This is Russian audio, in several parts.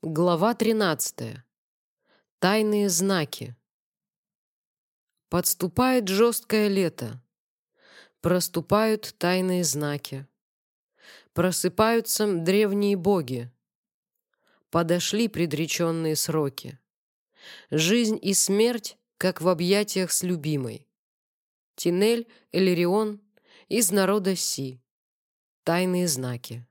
Глава 13. Тайные знаки. Подступает жесткое лето. Проступают тайные знаки. Просыпаются древние боги. Подошли предреченные сроки. Жизнь и смерть, как в объятиях с любимой. Тинель, Элерион, из народа Си. Тайные знаки.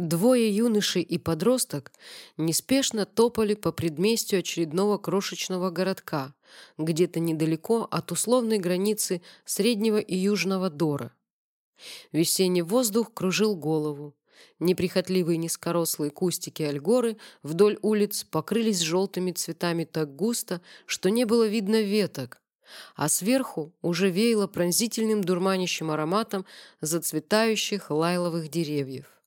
Двое юношей и подросток неспешно топали по предместью очередного крошечного городка, где-то недалеко от условной границы Среднего и Южного Дора. Весенний воздух кружил голову. Неприхотливые низкорослые кустики альгоры вдоль улиц покрылись желтыми цветами так густо, что не было видно веток, а сверху уже веяло пронзительным дурманящим ароматом зацветающих лайловых деревьев.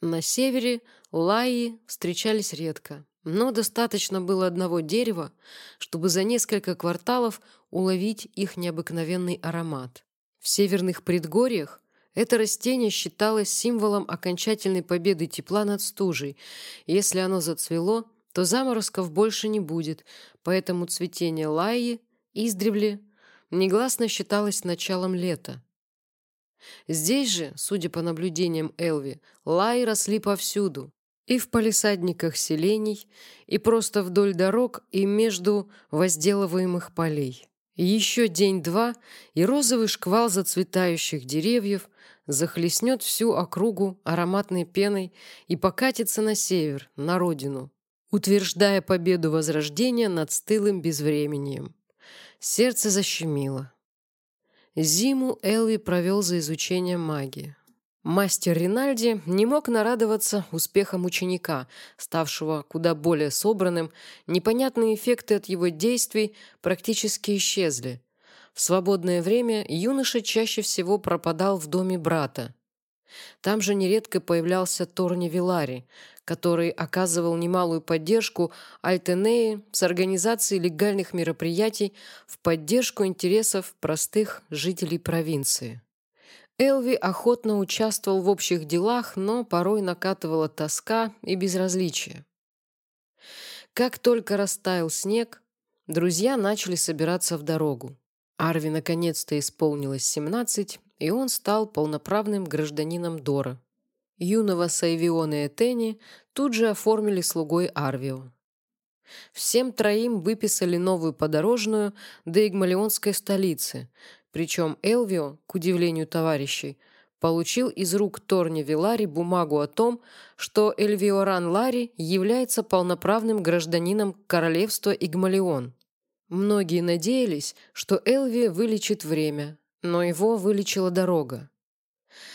На севере лаи встречались редко, но достаточно было одного дерева, чтобы за несколько кварталов уловить их необыкновенный аромат. В северных предгорьях это растение считалось символом окончательной победы тепла над стужей. Если оно зацвело, то заморозков больше не будет, поэтому цветение лаи издревле негласно считалось началом лета. Здесь же, судя по наблюдениям Элви, лаи росли повсюду. И в палисадниках селений, и просто вдоль дорог, и между возделываемых полей. Еще день-два, и розовый шквал зацветающих деревьев захлестнет всю округу ароматной пеной и покатится на север, на родину, утверждая победу Возрождения над стылым безвременем. Сердце защемило. Зиму Элви провел за изучением магии. Мастер Ринальди не мог нарадоваться успехам ученика, ставшего куда более собранным, непонятные эффекты от его действий практически исчезли. В свободное время юноша чаще всего пропадал в доме брата. Там же нередко появлялся Торни Вилари, который оказывал немалую поддержку Альтенеи с организацией легальных мероприятий в поддержку интересов простых жителей провинции. Элви охотно участвовал в общих делах, но порой накатывала тоска и безразличие. Как только растаял снег, друзья начали собираться в дорогу. Арви наконец-то исполнилось 17, и он стал полноправным гражданином Дора. Юного Сайвиона и Этени тут же оформили слугой Арвио. Всем троим выписали новую подорожную до Игмалионской столицы, причем Элвио, к удивлению товарищей, получил из рук Торни Вилари бумагу о том, что Эльвиоран Лари является полноправным гражданином королевства Игмалион. Многие надеялись, что Элви вылечит время, но его вылечила дорога.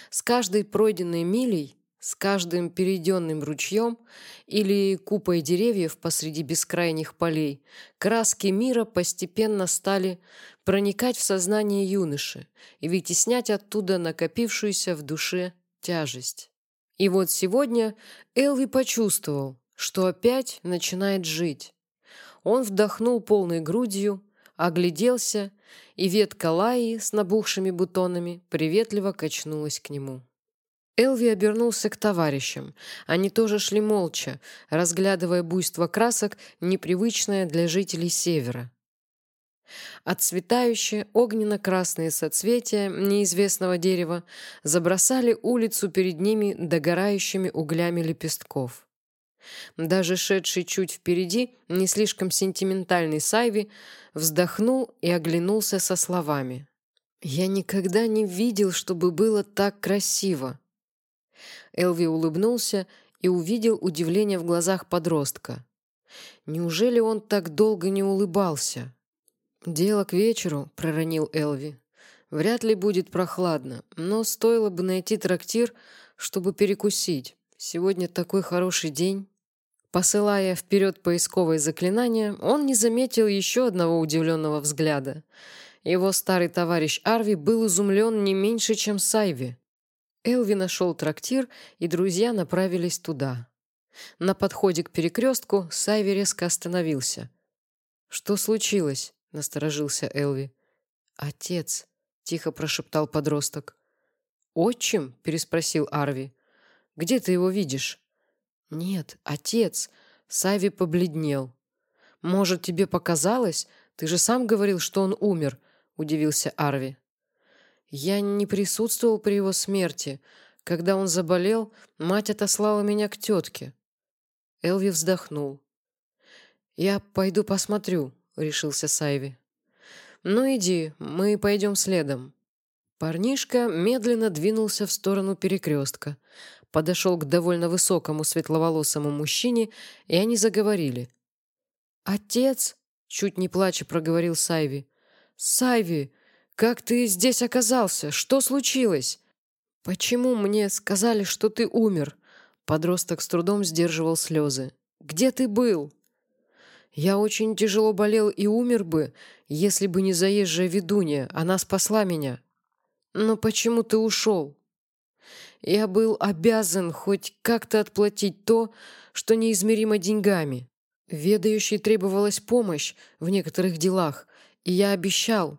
С каждой пройденной милей, с каждым перейденным ручьем или купой деревьев посреди бескрайних полей, краски мира постепенно стали проникать в сознание юноши и вытеснять оттуда накопившуюся в душе тяжесть. И вот сегодня Элви почувствовал, что опять начинает жить. Он вдохнул полной грудью, огляделся, и ветка лаи с набухшими бутонами приветливо качнулась к нему. Элви обернулся к товарищам. Они тоже шли молча, разглядывая буйство красок, непривычное для жителей Севера. Отцветающие огненно-красные соцветия неизвестного дерева забросали улицу перед ними догорающими углями лепестков. Даже шедший чуть впереди, не слишком сентиментальный Сайви, вздохнул и оглянулся со словами. «Я никогда не видел, чтобы было так красиво». Элви улыбнулся и увидел удивление в глазах подростка. Неужели он так долго не улыбался? «Дело к вечеру», — проронил Элви. «Вряд ли будет прохладно, но стоило бы найти трактир, чтобы перекусить. Сегодня такой хороший день». Посылая вперед поисковое заклинание, он не заметил еще одного удивленного взгляда. Его старый товарищ Арви был изумлен не меньше, чем Сайви. Элви нашел трактир, и друзья направились туда. На подходе к перекрестку Сайви резко остановился. «Что случилось?» — насторожился Элви. «Отец», — тихо прошептал подросток. «Отчим?» — переспросил Арви. «Где ты его видишь?» «Нет, отец!» Сави побледнел. «Может, тебе показалось? Ты же сам говорил, что он умер», — удивился Арви. «Я не присутствовал при его смерти. Когда он заболел, мать отослала меня к тетке». Элви вздохнул. «Я пойду посмотрю», — решился Сайви. «Ну иди, мы пойдем следом». Парнишка медленно двинулся в сторону перекрестка, подошел к довольно высокому светловолосому мужчине, и они заговорили. «Отец!» — чуть не плача проговорил Сайви. «Сайви, как ты здесь оказался? Что случилось?» «Почему мне сказали, что ты умер?» Подросток с трудом сдерживал слезы. «Где ты был?» «Я очень тяжело болел и умер бы, если бы не заезжая ведунья. Она спасла меня». «Но почему ты ушел?» Я был обязан хоть как-то отплатить то, что неизмеримо деньгами. Ведающей требовалась помощь в некоторых делах, и я обещал.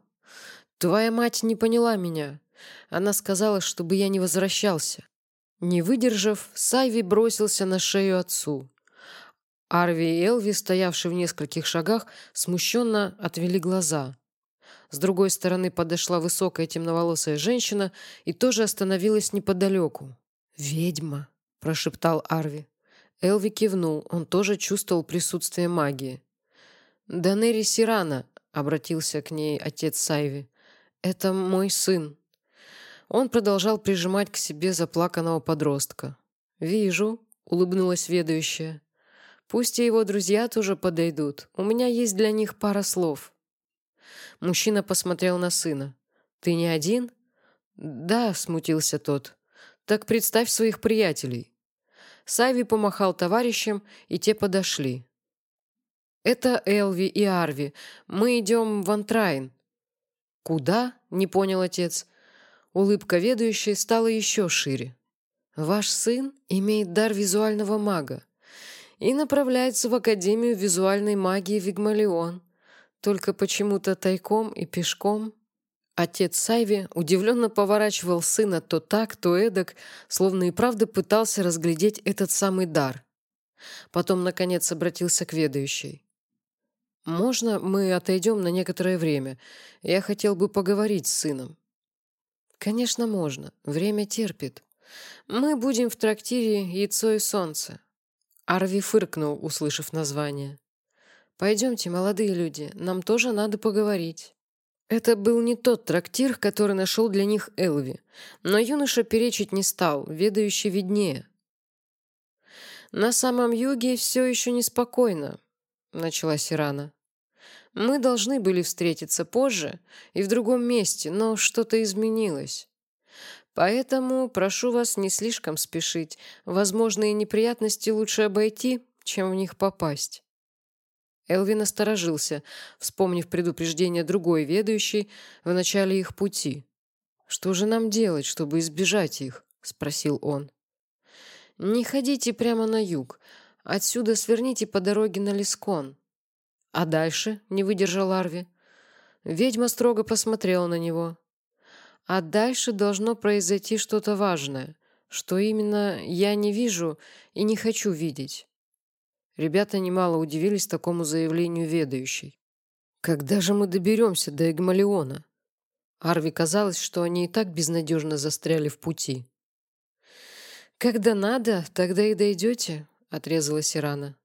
Твоя мать не поняла меня. Она сказала, чтобы я не возвращался. Не выдержав, Сайви бросился на шею отцу. Арви и Элви, стоявшие в нескольких шагах, смущенно отвели глаза. С другой стороны подошла высокая темноволосая женщина и тоже остановилась неподалеку. «Ведьма», — прошептал Арви. Элви кивнул, он тоже чувствовал присутствие магии. «Данери Сирана», — обратился к ней отец Сайви. «Это мой сын». Он продолжал прижимать к себе заплаканного подростка. «Вижу», — улыбнулась ведущая. «Пусть и его друзья тоже подойдут. У меня есть для них пара слов». Мужчина посмотрел на сына. «Ты не один?» «Да», — смутился тот. «Так представь своих приятелей». Сайви помахал товарищам, и те подошли. «Это Элви и Арви. Мы идем в Антрайн». «Куда?» — не понял отец. Улыбка ведущей стала еще шире. «Ваш сын имеет дар визуального мага и направляется в Академию визуальной магии Вигмалион. Только почему-то тайком и пешком. Отец Сайви удивленно поворачивал сына то так, то эдак, словно и правда пытался разглядеть этот самый дар. Потом, наконец, обратился к ведающей. «Можно мы отойдем на некоторое время? Я хотел бы поговорить с сыном». «Конечно, можно. Время терпит. Мы будем в трактире «Яйцо и солнце». Арви фыркнул, услышав название. «Пойдемте, молодые люди, нам тоже надо поговорить». Это был не тот трактир, который нашел для них Элви, но юноша перечить не стал, ведающий виднее. «На самом юге все еще неспокойно», — начала Сирана. «Мы должны были встретиться позже и в другом месте, но что-то изменилось. Поэтому прошу вас не слишком спешить. Возможные неприятности лучше обойти, чем в них попасть». Элвин осторожился, вспомнив предупреждение другой ведущей в начале их пути. «Что же нам делать, чтобы избежать их?» — спросил он. «Не ходите прямо на юг. Отсюда сверните по дороге на Лискон». «А дальше?» — не выдержал Арви. Ведьма строго посмотрела на него. «А дальше должно произойти что-то важное, что именно я не вижу и не хочу видеть». Ребята немало удивились такому заявлению ведающей. «Когда же мы доберемся до Эгмалиона?» Арви казалось, что они и так безнадежно застряли в пути. «Когда надо, тогда и дойдете», — отрезала Сирана.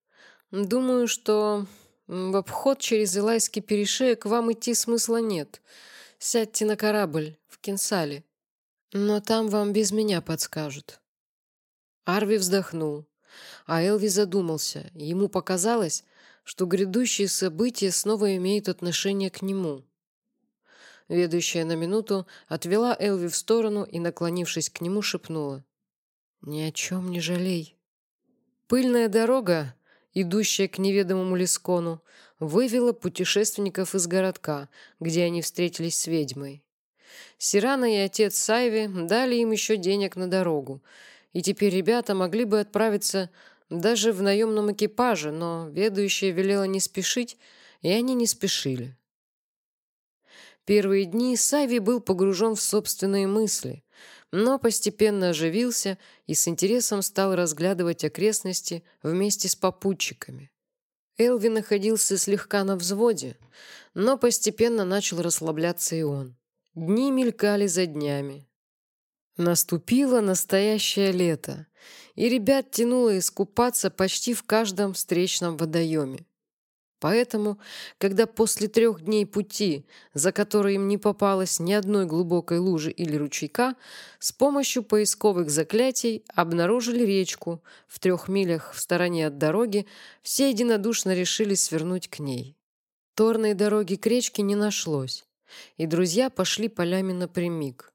«Думаю, что в обход через Илайский перешеек вам идти смысла нет. Сядьте на корабль в Кинсале. Но там вам без меня подскажут». Арви вздохнул. А Элви задумался. Ему показалось, что грядущие события снова имеют отношение к нему. Ведущая на минуту отвела Элви в сторону и, наклонившись к нему, шепнула. «Ни о чем не жалей». Пыльная дорога, идущая к неведомому Лискону, вывела путешественников из городка, где они встретились с ведьмой. Сирана и отец Сайви дали им еще денег на дорогу, и теперь ребята могли бы отправиться даже в наемном экипаже, но ведущая велела не спешить, и они не спешили. Первые дни Сави был погружен в собственные мысли. но постепенно оживился и с интересом стал разглядывать окрестности вместе с попутчиками. Элви находился слегка на взводе, но постепенно начал расслабляться и он. Дни мелькали за днями. Наступило настоящее лето, и ребят тянуло искупаться почти в каждом встречном водоеме. Поэтому, когда после трех дней пути, за которые им не попалось ни одной глубокой лужи или ручейка, с помощью поисковых заклятий обнаружили речку в трех милях в стороне от дороги, все единодушно решили свернуть к ней. Торной дороги к речке не нашлось, и друзья пошли полями напрямик.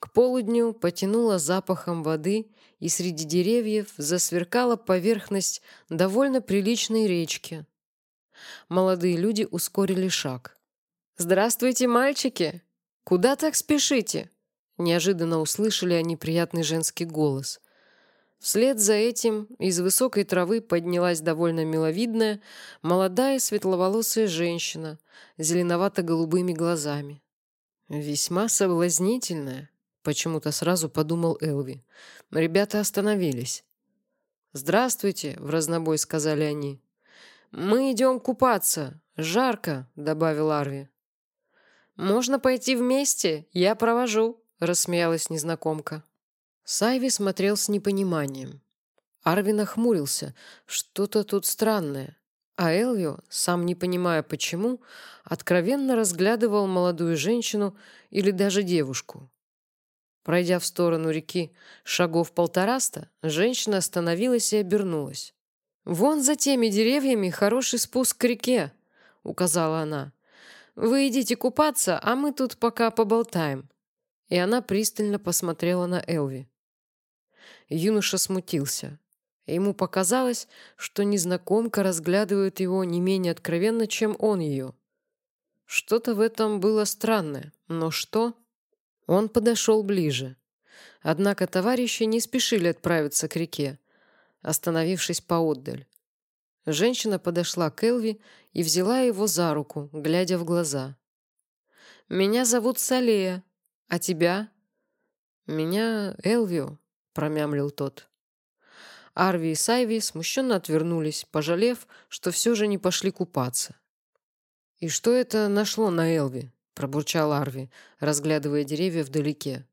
К полудню потянуло запахом воды, и среди деревьев засверкала поверхность довольно приличной речки – Молодые люди ускорили шаг. «Здравствуйте, мальчики! Куда так спешите?» Неожиданно услышали они приятный женский голос. Вслед за этим из высокой травы поднялась довольно миловидная, молодая светловолосая женщина зеленовато-голубыми глазами. «Весьма соблазнительная», — почему-то сразу подумал Элви. Ребята остановились. «Здравствуйте», — в разнобой сказали они. «Мы идем купаться. Жарко», — добавил Арви. «Можно пойти вместе? Я провожу», — рассмеялась незнакомка. Сайви смотрел с непониманием. Арви нахмурился. Что-то тут странное. А Элвио, сам не понимая почему, откровенно разглядывал молодую женщину или даже девушку. Пройдя в сторону реки шагов полтораста, женщина остановилась и обернулась. «Вон за теми деревьями хороший спуск к реке», — указала она. «Вы идите купаться, а мы тут пока поболтаем». И она пристально посмотрела на Элви. Юноша смутился. Ему показалось, что незнакомка разглядывает его не менее откровенно, чем он ее. Что-то в этом было странное, но что? Он подошел ближе. Однако товарищи не спешили отправиться к реке остановившись поотдаль. Женщина подошла к Элви и взяла его за руку, глядя в глаза. «Меня зовут Салея. А тебя?» «Меня Элвио», — промямлил тот. Арви и Сайви смущенно отвернулись, пожалев, что все же не пошли купаться. «И что это нашло на Элви?» — пробурчал Арви, разглядывая деревья вдалеке.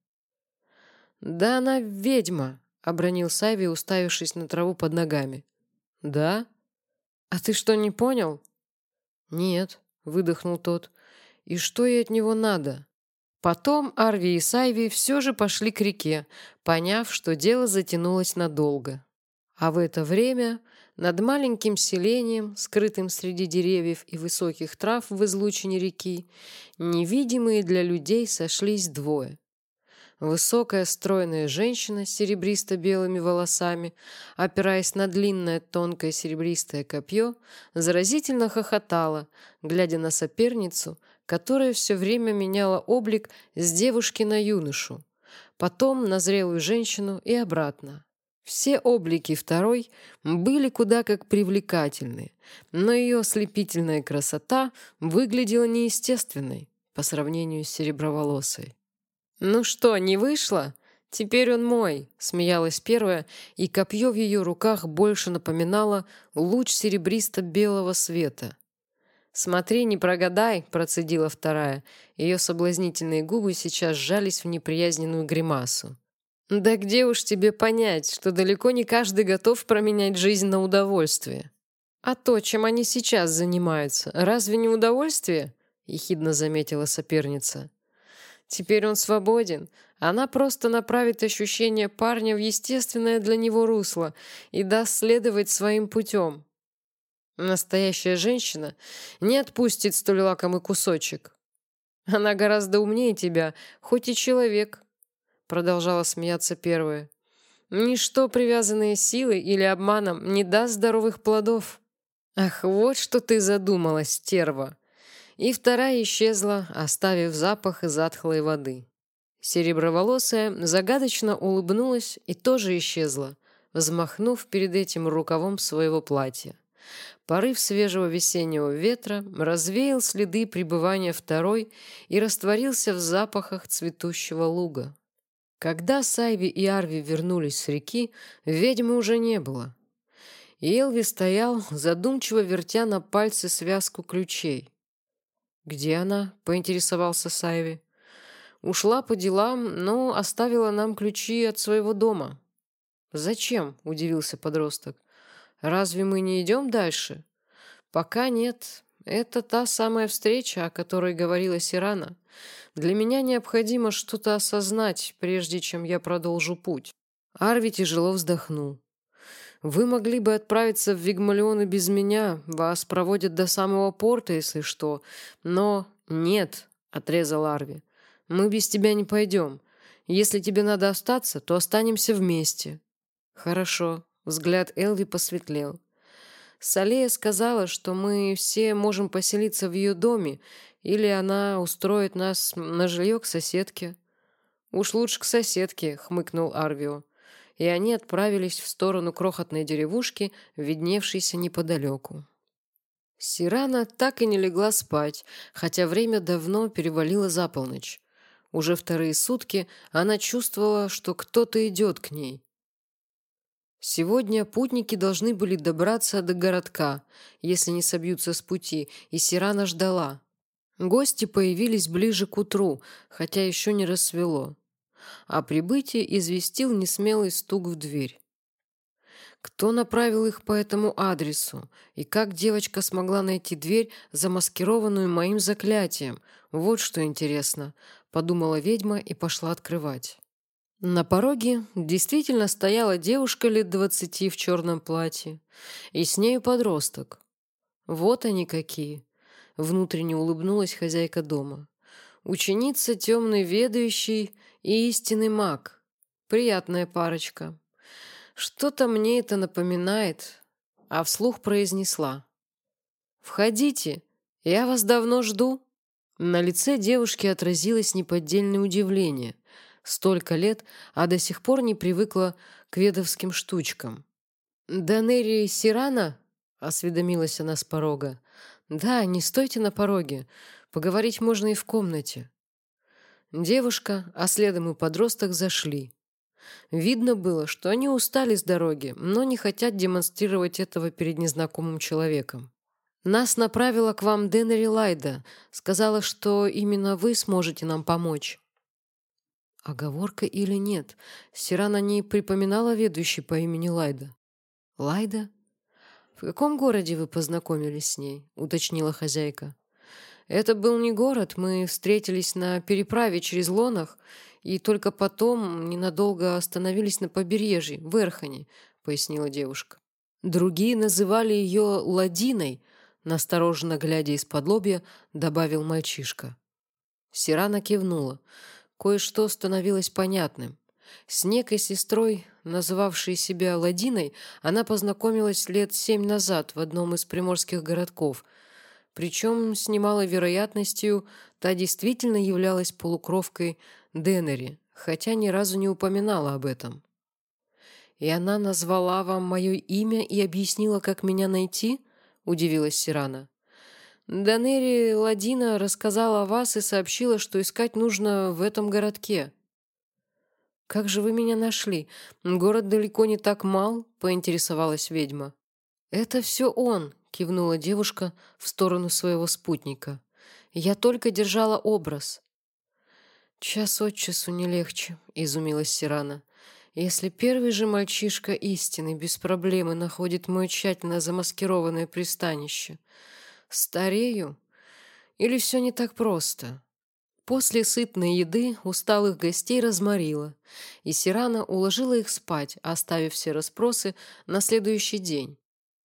«Да она ведьма», обронил Сайви, уставившись на траву под ногами. «Да? А ты что, не понял?» «Нет», — выдохнул тот. «И что ей от него надо?» Потом Арви и Сайви все же пошли к реке, поняв, что дело затянулось надолго. А в это время над маленьким селением, скрытым среди деревьев и высоких трав в излучине реки, невидимые для людей сошлись двое. Высокая стройная женщина с серебристо-белыми волосами, опираясь на длинное тонкое серебристое копье, заразительно хохотала, глядя на соперницу, которая все время меняла облик с девушки на юношу, потом на зрелую женщину и обратно. Все облики второй были куда как привлекательны, но ее ослепительная красота выглядела неестественной по сравнению с сереброволосой. «Ну что, не вышло? Теперь он мой», — смеялась первая, и копье в ее руках больше напоминало луч серебристо-белого света. «Смотри, не прогадай», — процедила вторая. Ее соблазнительные губы сейчас сжались в неприязненную гримасу. «Да где уж тебе понять, что далеко не каждый готов променять жизнь на удовольствие?» «А то, чем они сейчас занимаются, разве не удовольствие?» — ехидно заметила соперница. Теперь он свободен. Она просто направит ощущение парня в естественное для него русло и даст следовать своим путем. Настоящая женщина не отпустит столь лакомый кусочек. Она гораздо умнее тебя, хоть и человек, продолжала смеяться первая. Ничто, привязанное силой или обманом, не даст здоровых плодов. Ах, вот что ты задумала, стерва и вторая исчезла, оставив запах затхлой воды. Сереброволосая загадочно улыбнулась и тоже исчезла, взмахнув перед этим рукавом своего платья. Порыв свежего весеннего ветра развеял следы пребывания второй и растворился в запахах цветущего луга. Когда Сайви и Арви вернулись с реки, ведьмы уже не было. Элви стоял, задумчиво вертя на пальце связку ключей. «Где она?» — поинтересовался Сайви. «Ушла по делам, но оставила нам ключи от своего дома». «Зачем?» — удивился подросток. «Разве мы не идем дальше?» «Пока нет. Это та самая встреча, о которой говорила Сирана. Для меня необходимо что-то осознать, прежде чем я продолжу путь». Арви тяжело вздохнул. «Вы могли бы отправиться в Вигмалионы без меня. Вас проводят до самого порта, если что. Но нет», — отрезал Арви. «Мы без тебя не пойдем. Если тебе надо остаться, то останемся вместе». «Хорошо». Взгляд Элви посветлел. Салея сказала, что мы все можем поселиться в ее доме, или она устроит нас на жилье к соседке. «Уж лучше к соседке», — хмыкнул Арвио. И они отправились в сторону крохотной деревушки, видневшейся неподалеку. Сирана так и не легла спать, хотя время давно перевалило за полночь. Уже вторые сутки она чувствовала, что кто-то идет к ней. Сегодня путники должны были добраться до городка, если не собьются с пути, и Сирана ждала. Гости появились ближе к утру, хотя еще не рассвело. О прибытии известил несмелый стук в дверь. Кто направил их по этому адресу? И как девочка смогла найти дверь, замаскированную моим заклятием? Вот что интересно, подумала ведьма и пошла открывать. На пороге действительно стояла девушка лет двадцати в черном платье, и с нею подросток. Вот они какие. Внутренне улыбнулась хозяйка дома. Ученица темный ведающий и истинный маг. Приятная парочка. Что-то мне это напоминает, а вслух произнесла. «Входите, я вас давно жду». На лице девушки отразилось неподдельное удивление – Столько лет, а до сих пор не привыкла к ведовским штучкам. «Данери Сирана?» — осведомилась она с порога. «Да, не стойте на пороге. Поговорить можно и в комнате». Девушка, а следом и подросток зашли. Видно было, что они устали с дороги, но не хотят демонстрировать этого перед незнакомым человеком. «Нас направила к вам Денери Лайда. Сказала, что именно вы сможете нам помочь». Оговорка или нет? Сирана не припоминала ведущий по имени Лайда. Лайда? В каком городе вы познакомились с ней? Уточнила хозяйка. Это был не город, мы встретились на переправе через Лонах и только потом ненадолго остановились на побережье, в Эрхане, пояснила девушка. Другие называли ее Ладиной, настороженно глядя из-под лобья, добавил мальчишка. Сирана кивнула. Кое-что становилось понятным. С некой сестрой, называвшей себя Ладиной, она познакомилась лет семь назад в одном из приморских городков. Причем с немалой вероятностью та действительно являлась полукровкой Денери, хотя ни разу не упоминала об этом. «И она назвала вам мое имя и объяснила, как меня найти?» – удивилась Сирана. Данери Ладина рассказала о вас и сообщила, что искать нужно в этом городке. Как же вы меня нашли? Город далеко не так мал, поинтересовалась ведьма. Это все он, кивнула девушка в сторону своего спутника. Я только держала образ. Час от часу не легче, изумилась Сирана. Если первый же мальчишка истины без проблемы находит мое тщательно замаскированное пристанище, Старею? Или все не так просто? После сытной еды усталых гостей разморила, и Сирана уложила их спать, оставив все расспросы на следующий день.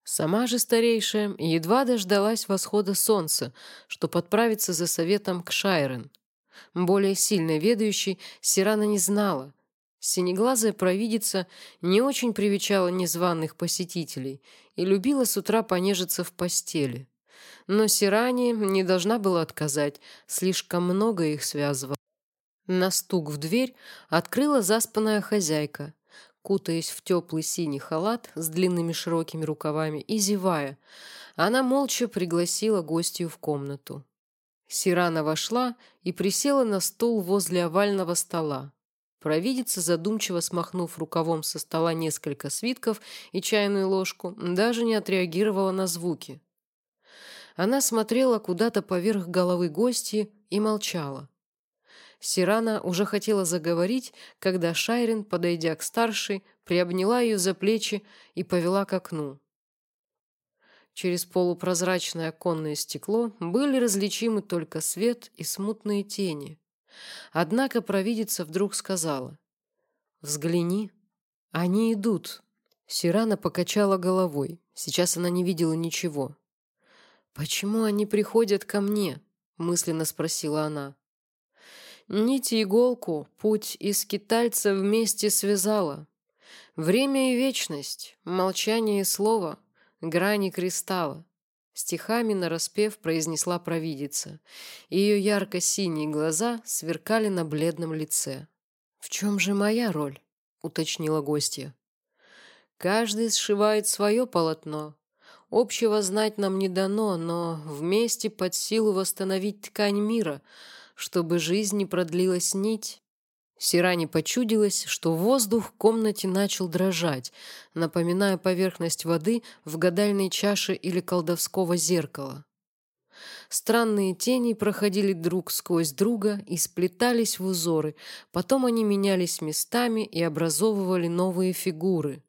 Сама же старейшая едва дождалась восхода солнца, чтобы отправиться за советом к Шайрен. Более сильно ведающей Сирана не знала. Синеглазая провидица не очень привечала незваных посетителей и любила с утра понежиться в постели но Сирани не должна была отказать, слишком много их связывало. На стук в дверь открыла заспанная хозяйка, кутаясь в теплый синий халат с длинными широкими рукавами и зевая. Она молча пригласила гостью в комнату. Сирана вошла и присела на стул возле овального стола. Провидица, задумчиво смахнув рукавом со стола несколько свитков и чайную ложку, даже не отреагировала на звуки. Она смотрела куда-то поверх головы гости и молчала. Сирана уже хотела заговорить, когда Шайрин, подойдя к старшей, приобняла ее за плечи и повела к окну. Через полупрозрачное оконное стекло были различимы только свет и смутные тени. Однако провидица вдруг сказала. «Взгляни, они идут». Сирана покачала головой. Сейчас она не видела ничего. «Почему они приходят ко мне?» — мысленно спросила она. Нить и иголку путь из китайца вместе связала. Время и вечность, молчание и слово, грани кристалла. Стихами нараспев произнесла провидица. Ее ярко-синие глаза сверкали на бледном лице. «В чем же моя роль?» — уточнила гостья. «Каждый сшивает свое полотно. Общего знать нам не дано, но вместе под силу восстановить ткань мира, чтобы жизнь не продлилась нить, Сиране почудилось, что воздух в комнате начал дрожать, напоминая поверхность воды в гадальной чаше или колдовского зеркала. Странные тени проходили друг сквозь друга и сплетались в узоры, потом они менялись местами и образовывали новые фигуры.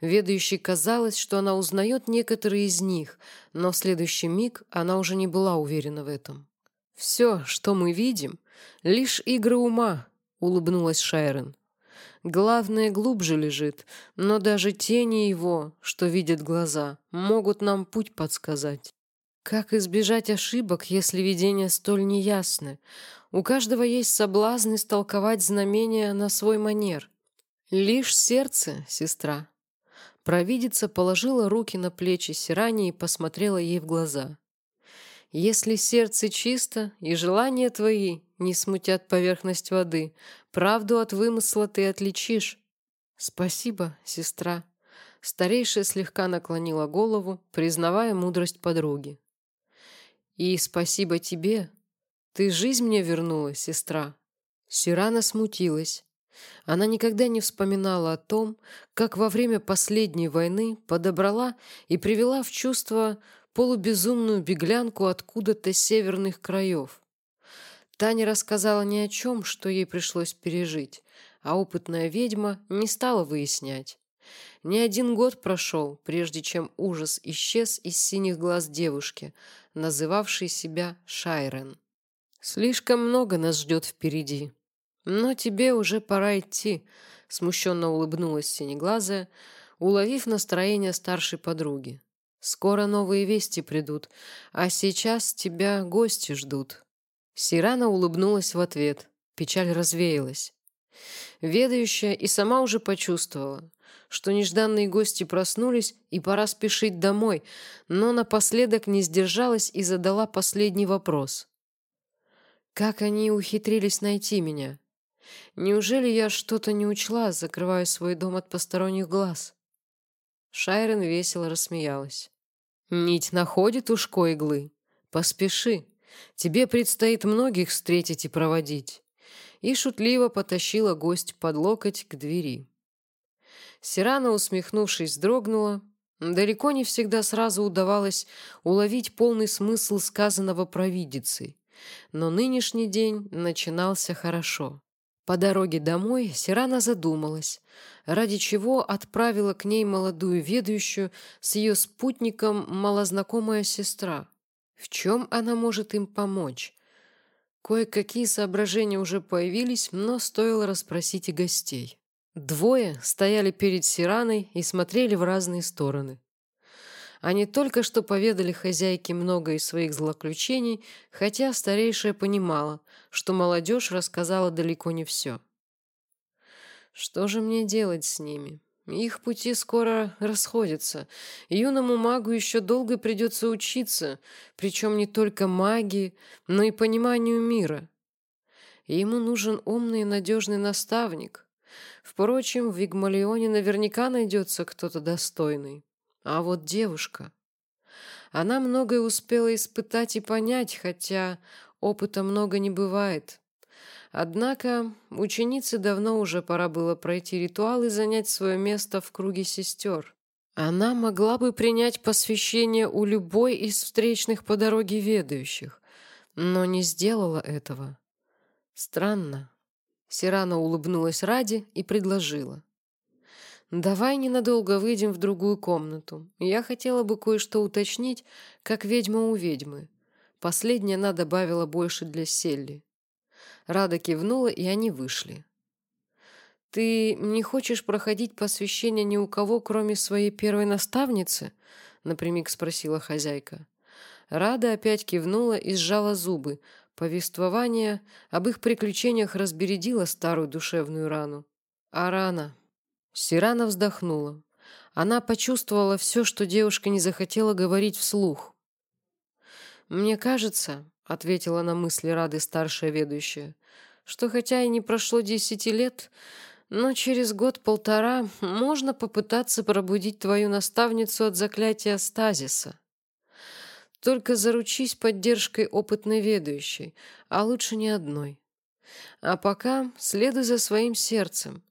Ведающей казалось, что она узнает некоторые из них, но в следующий миг она уже не была уверена в этом. «Все, что мы видим, — лишь игры ума», — улыбнулась Шайрон. «Главное глубже лежит, но даже тени его, что видят глаза, могут нам путь подсказать. Как избежать ошибок, если видения столь неясны? У каждого есть соблазн истолковать знамения на свой манер. Лишь сердце, сестра». Провидица положила руки на плечи Сирани и посмотрела ей в глаза. Если сердце чисто и желания твои не смутят поверхность воды, правду от вымысла ты отличишь. Спасибо, сестра. Старейшая слегка наклонила голову, признавая мудрость подруги. И спасибо тебе. Ты жизнь мне вернула, сестра. Сирана смутилась. Она никогда не вспоминала о том, как во время последней войны подобрала и привела в чувство полубезумную беглянку откуда-то северных краев. Таня рассказала ни о чем, что ей пришлось пережить, а опытная ведьма не стала выяснять. Не один год прошел, прежде чем ужас исчез из синих глаз девушки, называвшей себя Шайрен. «Слишком много нас ждет впереди. Но тебе уже пора идти», — смущенно улыбнулась синеглазая, уловив настроение старшей подруги. Скоро новые вести придут, а сейчас тебя гости ждут». Сирана улыбнулась в ответ. Печаль развеялась. Ведающая и сама уже почувствовала, что нежданные гости проснулись и пора спешить домой, но напоследок не сдержалась и задала последний вопрос. «Как они ухитрились найти меня? Неужели я что-то не учла, закрывая свой дом от посторонних глаз?» Шайрен весело рассмеялась. «Нить находит ушко иглы. Поспеши. Тебе предстоит многих встретить и проводить». И шутливо потащила гость под локоть к двери. Сирана, усмехнувшись, дрогнула. Далеко не всегда сразу удавалось уловить полный смысл сказанного провидицей. Но нынешний день начинался хорошо. По дороге домой Сирана задумалась, ради чего отправила к ней молодую ведущую с ее спутником малознакомая сестра. В чем она может им помочь? Кое-какие соображения уже появились, но стоило расспросить и гостей. Двое стояли перед Сираной и смотрели в разные стороны. Они только что поведали хозяйке много из своих злоключений, хотя старейшая понимала, что молодежь рассказала далеко не все. Что же мне делать с ними? Их пути скоро расходятся. Юному магу еще долго придется учиться, причем не только магии, но и пониманию мира. Ему нужен умный и надежный наставник. Впрочем, в Вигмалионе наверняка найдется кто-то достойный. А вот девушка... Она многое успела испытать и понять, хотя опыта много не бывает. Однако ученице давно уже пора было пройти ритуал и занять свое место в круге сестер. Она могла бы принять посвящение у любой из встречных по дороге ведающих, но не сделала этого. Странно. Сирана улыбнулась ради и предложила. «Давай ненадолго выйдем в другую комнату. Я хотела бы кое-что уточнить, как ведьма у ведьмы. Последняя она добавила больше для Селли». Рада кивнула, и они вышли. «Ты не хочешь проходить посвящение ни у кого, кроме своей первой наставницы?» — напрямик спросила хозяйка. Рада опять кивнула и сжала зубы. Повествование об их приключениях разбередило старую душевную рану. А рана Сирана вздохнула. Она почувствовала все, что девушка не захотела говорить вслух. «Мне кажется», — ответила на мысли Рады старшая ведущая, «что хотя и не прошло десяти лет, но через год-полтора можно попытаться пробудить твою наставницу от заклятия стазиса. Только заручись поддержкой опытной ведущей, а лучше не одной. А пока следуй за своим сердцем.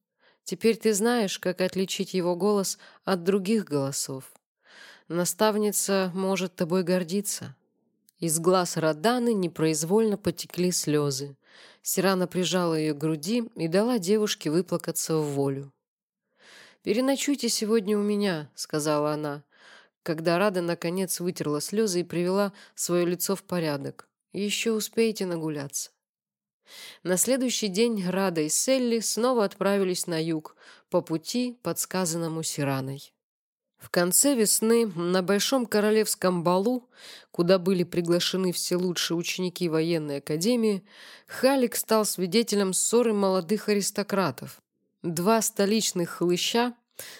Теперь ты знаешь, как отличить его голос от других голосов. Наставница может тобой гордиться». Из глаз Раданы непроизвольно потекли слезы. Сирана прижала ее к груди и дала девушке выплакаться в волю. «Переночуйте сегодня у меня», — сказала она, когда Рада наконец вытерла слезы и привела свое лицо в порядок. «Еще успеете нагуляться». На следующий день Рада и Селли снова отправились на юг, по пути, подсказанному Сираной. В конце весны на Большом Королевском балу, куда были приглашены все лучшие ученики военной академии, Халик стал свидетелем ссоры молодых аристократов. Два столичных хлыща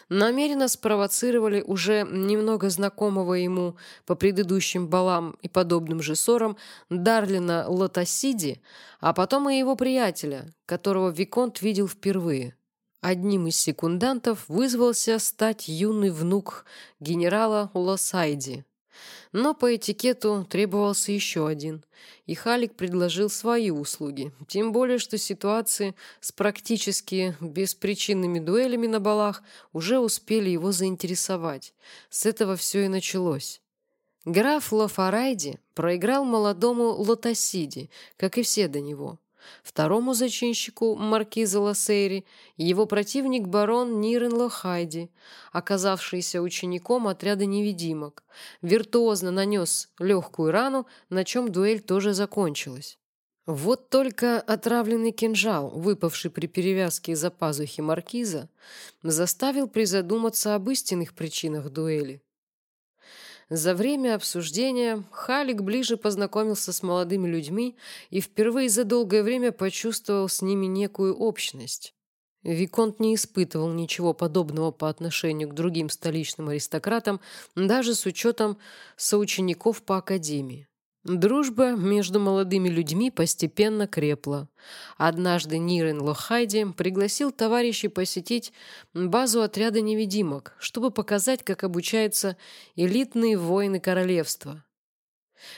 намеренно спровоцировали уже немного знакомого ему по предыдущим балам и подобным же ссорам Дарлина Лотосиди, а потом и его приятеля, которого Виконт видел впервые. Одним из секундантов вызвался стать юный внук генерала Лосайди, но по этикету требовался еще один, и Халик предложил свои услуги, тем более, что ситуации с практически беспричинными дуэлями на балах уже успели его заинтересовать. С этого все и началось. Граф Лафарайди проиграл молодому Лотосиди, как и все до него. Второму зачинщику, маркиза Лассейри, его противник барон Нирен Лохайди, оказавшийся учеником отряда невидимок, виртуозно нанес легкую рану, на чем дуэль тоже закончилась. Вот только отравленный кинжал, выпавший при перевязке из-за пазухи маркиза, заставил призадуматься об истинных причинах дуэли. За время обсуждения Халик ближе познакомился с молодыми людьми и впервые за долгое время почувствовал с ними некую общность. Виконт не испытывал ничего подобного по отношению к другим столичным аристократам, даже с учетом соучеников по академии. Дружба между молодыми людьми постепенно крепла. Однажды Нирен Лохайди пригласил товарищей посетить базу отряда невидимок, чтобы показать, как обучаются элитные воины королевства.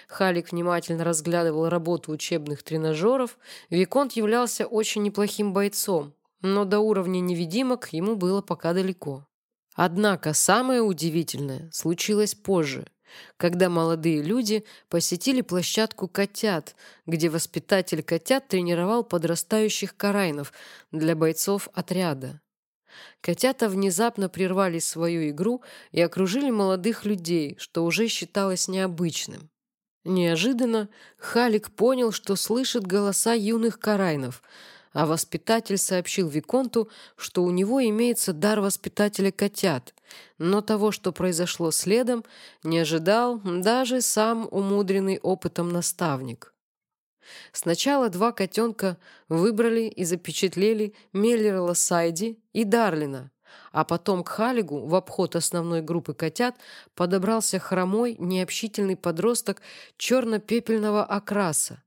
Халик внимательно разглядывал работу учебных тренажеров. Виконт являлся очень неплохим бойцом, но до уровня невидимок ему было пока далеко. Однако самое удивительное случилось позже – когда молодые люди посетили площадку котят, где воспитатель котят тренировал подрастающих карайнов для бойцов отряда. Котята внезапно прервали свою игру и окружили молодых людей, что уже считалось необычным. Неожиданно Халик понял, что слышит голоса юных карайнов – а воспитатель сообщил Виконту, что у него имеется дар воспитателя котят, но того, что произошло следом, не ожидал даже сам умудренный опытом наставник. Сначала два котенка выбрали и запечатлели Меллера Лосайди и Дарлина, а потом к Халигу в обход основной группы котят подобрался хромой, необщительный подросток черно-пепельного окраса,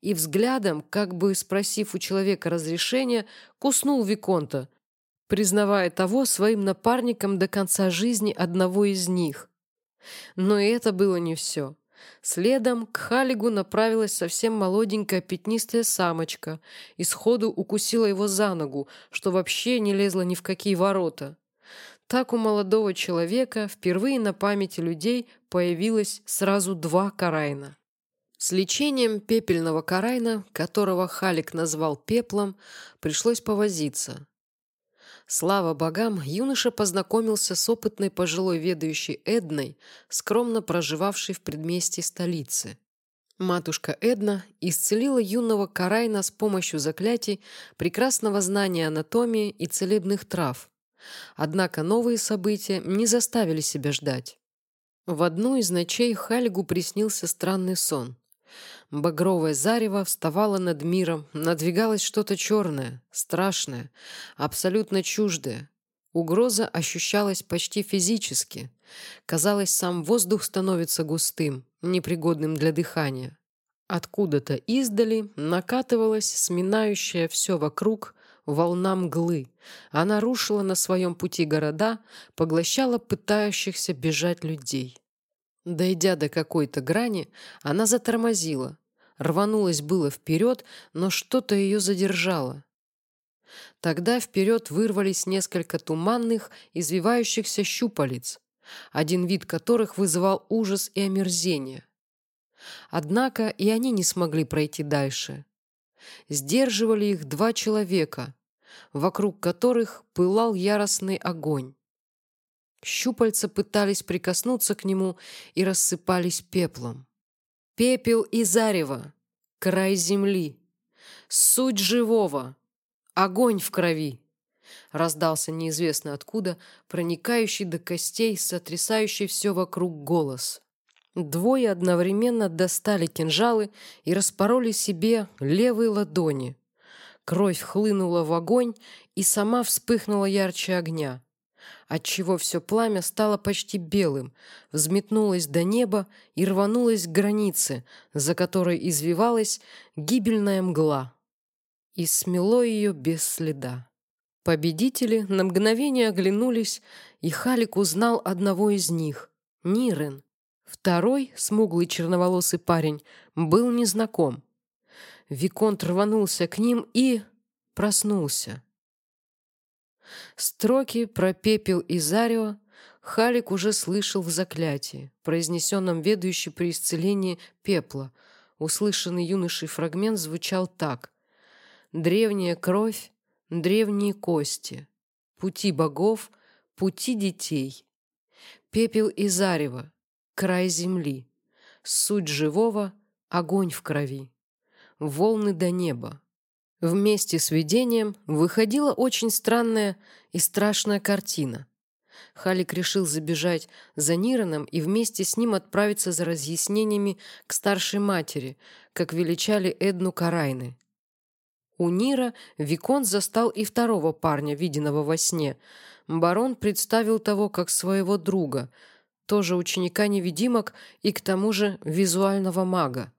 и взглядом, как бы спросив у человека разрешения, куснул Виконта, признавая того своим напарником до конца жизни одного из них. Но и это было не все. Следом к Халигу направилась совсем молоденькая пятнистая самочка и сходу укусила его за ногу, что вообще не лезла ни в какие ворота. Так у молодого человека впервые на памяти людей появилось сразу два карайна. С лечением пепельного карайна, которого Халик назвал пеплом, пришлось повозиться. Слава богам, юноша познакомился с опытной пожилой ведающей Эдной, скромно проживавшей в предместье столицы. Матушка Эдна исцелила юного Карайна с помощью заклятий, прекрасного знания анатомии и целебных трав. Однако новые события не заставили себя ждать. В одну из ночей Хальгу приснился странный сон. Багровое зарево вставало над миром, надвигалось что-то черное, страшное, абсолютно чуждое. Угроза ощущалась почти физически. Казалось, сам воздух становится густым, непригодным для дыхания. Откуда-то издали накатывалась сминающая все вокруг волна мглы. Она рушила на своем пути города, поглощала пытающихся бежать людей. Дойдя до какой-то грани, она затормозила. Рванулась было вперед, но что-то ее задержало. Тогда вперед вырвались несколько туманных, извивающихся щупалец, один вид которых вызывал ужас и омерзение. Однако и они не смогли пройти дальше. Сдерживали их два человека, вокруг которых пылал яростный огонь. Щупальца пытались прикоснуться к нему и рассыпались пеплом. Пепел и зарево, край земли, суть живого, огонь в крови. Раздался неизвестно откуда, проникающий до костей, сотрясающий все вокруг голос. Двое одновременно достали кинжалы и распороли себе левые ладони. Кровь хлынула в огонь и сама вспыхнула ярче огня отчего все пламя стало почти белым, взметнулось до неба и рванулось к границе, за которой извивалась гибельная мгла, и смело ее без следа. Победители на мгновение оглянулись, и Халик узнал одного из них — Нирен. Второй, смуглый черноволосый парень, был незнаком. Виконт рванулся к ним и проснулся. Строки про пепел и зарево Халик уже слышал в заклятии, произнесенном ведущей при исцелении пепла. Услышанный юношей фрагмент звучал так. «Древняя кровь, древние кости, пути богов, пути детей, пепел и зарево, край земли, суть живого, огонь в крови, волны до неба, Вместе с видением выходила очень странная и страшная картина. Халик решил забежать за Нираном и вместе с ним отправиться за разъяснениями к старшей матери, как величали Эдну Карайны. У Нира Викон застал и второго парня, виденного во сне. Барон представил того как своего друга, тоже ученика невидимок и к тому же визуального мага.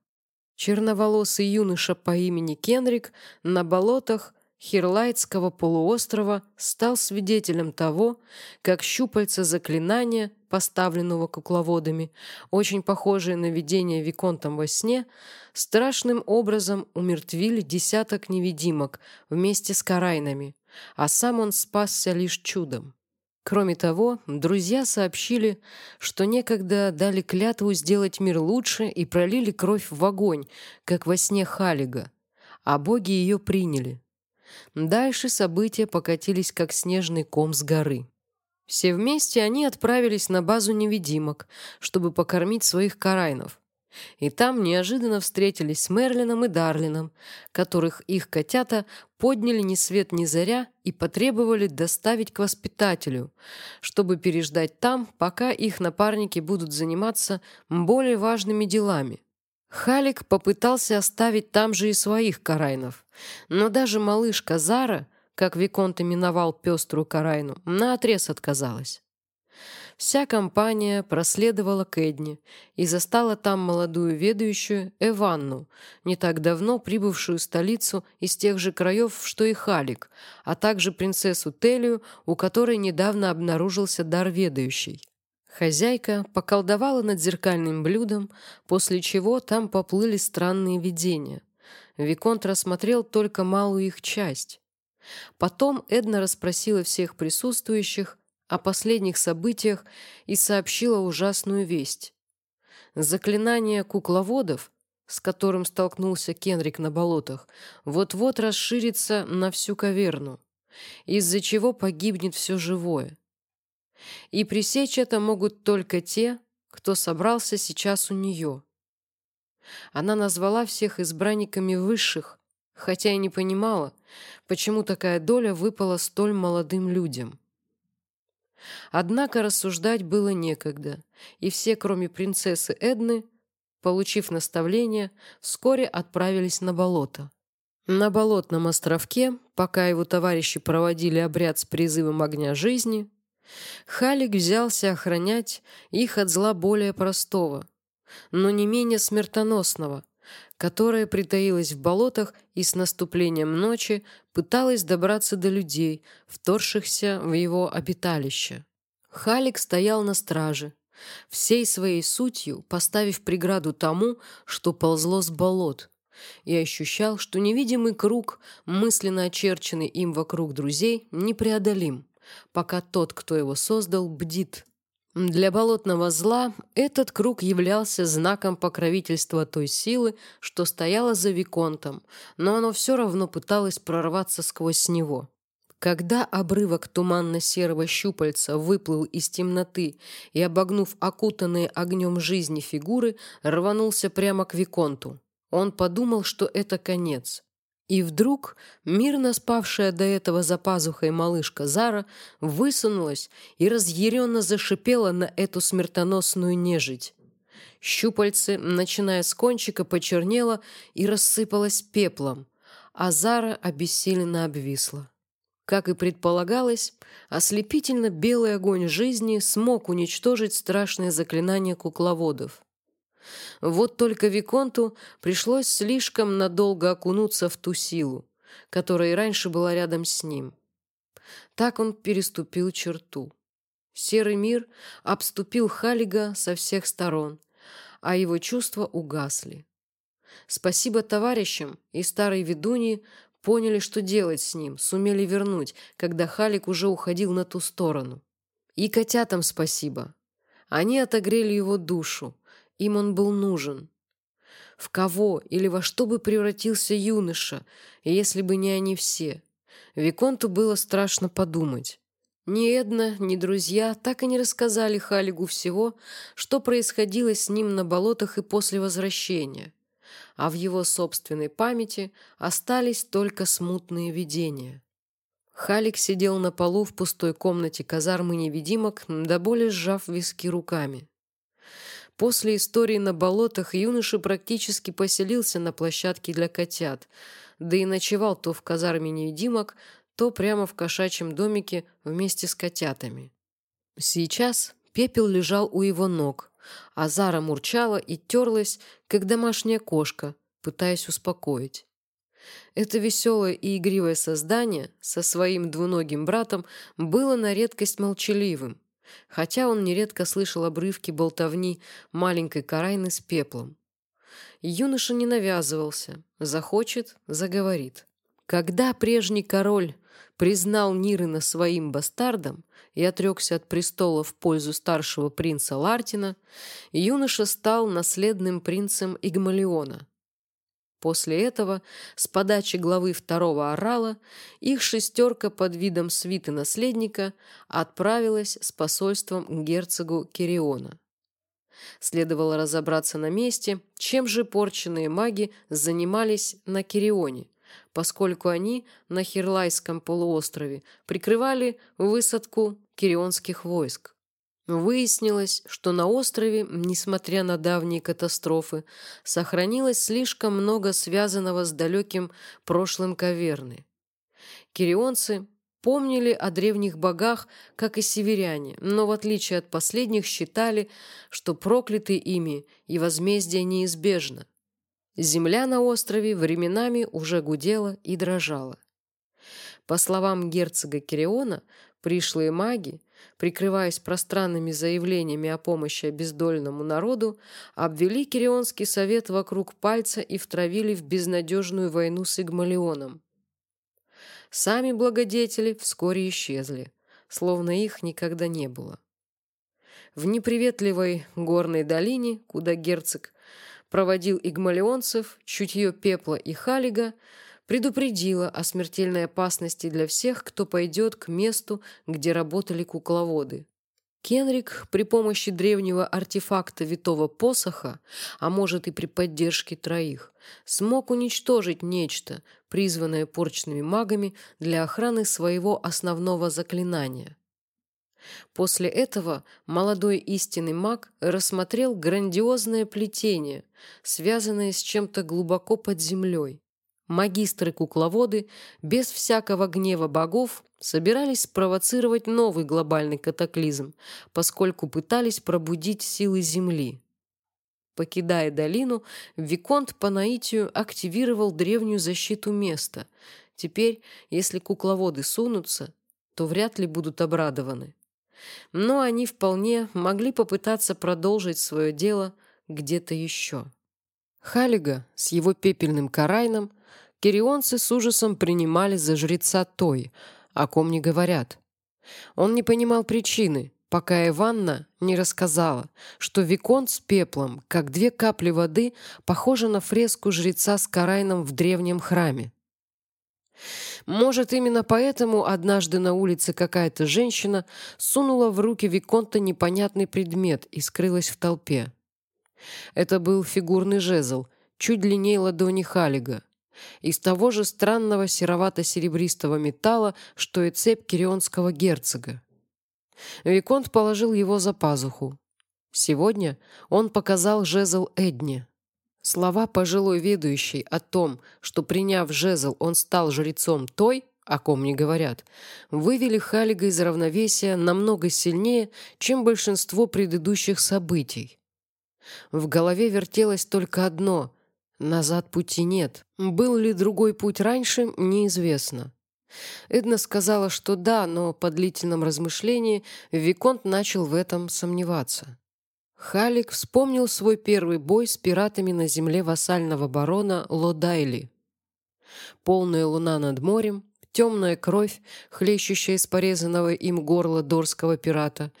Черноволосый юноша по имени Кенрик на болотах Хирлайтского полуострова стал свидетелем того, как щупальца заклинания, поставленного кукловодами, очень похожие на видение Виконтом во сне, страшным образом умертвили десяток невидимок вместе с карайнами, а сам он спасся лишь чудом. Кроме того, друзья сообщили, что некогда дали клятву сделать мир лучше и пролили кровь в огонь, как во сне Халига, а боги ее приняли. Дальше события покатились, как снежный ком с горы. Все вместе они отправились на базу невидимок, чтобы покормить своих карайнов. И там неожиданно встретились с Мерлином и Дарлином, которых их котята подняли ни свет ни заря и потребовали доставить к воспитателю, чтобы переждать там, пока их напарники будут заниматься более важными делами. Халик попытался оставить там же и своих карайнов, но даже малышка Зара, как Виконт именовал пеструю карайну, наотрез отказалась. Вся компания проследовала к Эдне и застала там молодую ведущую Эванну, не так давно прибывшую в столицу из тех же краев, что и Халик, а также принцессу Телию, у которой недавно обнаружился дар ведающий. Хозяйка поколдовала над зеркальным блюдом, после чего там поплыли странные видения. Виконт рассмотрел только малую их часть. Потом Эдна расспросила всех присутствующих о последних событиях и сообщила ужасную весть. Заклинание кукловодов, с которым столкнулся Кенрик на болотах, вот-вот расширится на всю каверну, из-за чего погибнет все живое. И пресечь это могут только те, кто собрался сейчас у нее. Она назвала всех избранниками высших, хотя и не понимала, почему такая доля выпала столь молодым людям. Однако рассуждать было некогда, и все, кроме принцессы Эдны, получив наставление, вскоре отправились на болото. На болотном островке, пока его товарищи проводили обряд с призывом огня жизни, Халик взялся охранять их от зла более простого, но не менее смертоносного, которое притаилось в болотах и с наступлением ночи пыталось добраться до людей, вторгшихся в его обиталище. Халик стоял на страже, всей своей сутью поставив преграду тому, что ползло с болот, и ощущал, что невидимый круг, мысленно очерченный им вокруг друзей, непреодолим, пока тот, кто его создал, бдит. Для болотного зла этот круг являлся знаком покровительства той силы, что стояла за Виконтом, но оно все равно пыталось прорваться сквозь него. Когда обрывок туманно-серого щупальца выплыл из темноты и, обогнув окутанные огнем жизни фигуры, рванулся прямо к Виконту, он подумал, что это конец. И вдруг мирно спавшая до этого за пазухой малышка Зара высунулась и разъяренно зашипела на эту смертоносную нежить. Щупальце, начиная с кончика, почернело и рассыпалось пеплом, а Зара обессиленно обвисла. Как и предполагалось, ослепительно белый огонь жизни смог уничтожить страшное заклинание кукловодов. Вот только Виконту пришлось слишком надолго окунуться в ту силу, которая и раньше была рядом с ним. Так он переступил черту. Серый мир обступил Халига со всех сторон, а его чувства угасли. Спасибо товарищам и старой ведуньи поняли, что делать с ним, сумели вернуть, когда Халик уже уходил на ту сторону. И котятам спасибо. Они отогрели его душу, им он был нужен. В кого или во что бы превратился юноша, если бы не они все? Виконту было страшно подумать. Ни Эдна, ни друзья так и не рассказали Халигу всего, что происходило с ним на болотах и после возвращения. А в его собственной памяти остались только смутные видения. Халик сидел на полу в пустой комнате казармы невидимок, до боли сжав виски руками. После истории на болотах юноша практически поселился на площадке для котят, да и ночевал то в казарме невидимок, то прямо в кошачьем домике вместе с котятами. Сейчас пепел лежал у его ног, а Зара мурчала и терлась, как домашняя кошка, пытаясь успокоить. Это веселое и игривое создание со своим двуногим братом было на редкость молчаливым, хотя он нередко слышал обрывки болтовни маленькой карайны с пеплом. Юноша не навязывался, захочет – заговорит. Когда прежний король признал Нирына своим бастардом и отрекся от престола в пользу старшего принца Лартина, юноша стал наследным принцем Игмалиона – После этого, с подачи главы второго орала, их шестерка под видом свиты наследника отправилась с посольством к герцогу Кириона. Следовало разобраться на месте, чем же порченные маги занимались на Кирионе, поскольку они на Хирлайском полуострове прикрывали высадку кирионских войск. Выяснилось, что на острове, несмотря на давние катастрофы, сохранилось слишком много связанного с далеким прошлым каверны. Кирионцы помнили о древних богах, как и северяне, но в отличие от последних считали, что прокляты ими и возмездие неизбежно. Земля на острове временами уже гудела и дрожала. По словам герцога Кириона, пришлые маги, прикрываясь пространными заявлениями о помощи обездоленному народу, обвели Кирионский совет вокруг пальца и втравили в безнадежную войну с Игмалионом. Сами благодетели вскоре исчезли, словно их никогда не было. В неприветливой горной долине, куда герцог проводил игмалионцев, чутье пепла и халига предупредила о смертельной опасности для всех, кто пойдет к месту, где работали кукловоды. Кенрик при помощи древнего артефакта витого посоха, а может и при поддержке троих, смог уничтожить нечто, призванное порчными магами для охраны своего основного заклинания. После этого молодой истинный маг рассмотрел грандиозное плетение, связанное с чем-то глубоко под землей. Магистры-кукловоды без всякого гнева богов собирались спровоцировать новый глобальный катаклизм, поскольку пытались пробудить силы Земли. Покидая долину, Виконт по наитию активировал древнюю защиту места. Теперь, если кукловоды сунутся, то вряд ли будут обрадованы но они вполне могли попытаться продолжить свое дело где-то еще. Халига с его пепельным карайном кирионцы с ужасом принимали за жреца той, о ком не говорят. Он не понимал причины, пока Иванна не рассказала, что Виконт с пеплом, как две капли воды, похожи на фреску жреца с карайном в древнем храме. Может, именно поэтому однажды на улице какая-то женщина сунула в руки Виконта непонятный предмет и скрылась в толпе. Это был фигурный жезл, чуть длиннее ладони Халига, из того же странного серовато-серебристого металла, что и цепь кирионского герцога. Виконт положил его за пазуху. Сегодня он показал жезл Эдне. Слова пожилой ведущей о том, что, приняв жезл, он стал жрецом той, о ком не говорят, вывели Халига из равновесия намного сильнее, чем большинство предыдущих событий. В голове вертелось только одно — назад пути нет. Был ли другой путь раньше, неизвестно. Эдна сказала, что да, но по длительном размышлении Виконт начал в этом сомневаться. Халик вспомнил свой первый бой с пиратами на земле вассального барона Лодайли. Полная луна над морем, темная кровь, хлещущая из порезанного им горла дорского пирата,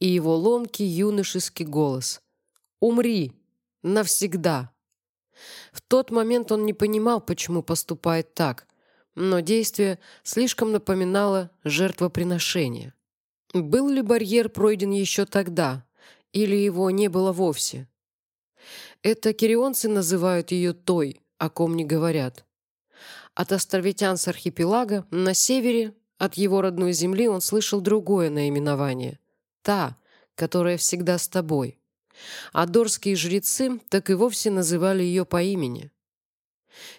и его ломкий юношеский голос. «Умри! Навсегда!» В тот момент он не понимал, почему поступает так, но действие слишком напоминало жертвоприношение. Был ли барьер пройден еще тогда, или его не было вовсе? Это кирионцы называют ее той, о ком не говорят. От островитян с архипелага на севере от его родной земли он слышал другое наименование — та, которая всегда с тобой. А дорские жрецы так и вовсе называли ее по имени.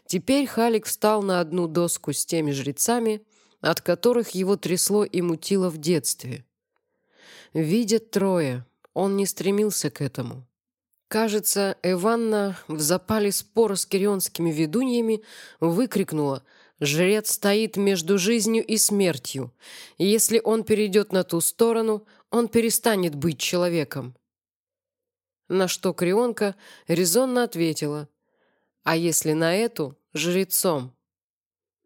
Теперь Халик встал на одну доску с теми жрецами, от которых его трясло и мутило в детстве. Видят трое, он не стремился к этому. Кажется, Эванна в запале спора с кирионскими ведуньями выкрикнула «Жрец стоит между жизнью и смертью. Если он перейдет на ту сторону, он перестанет быть человеком». На что Крионка резонно ответила «А если на эту — жрецом?»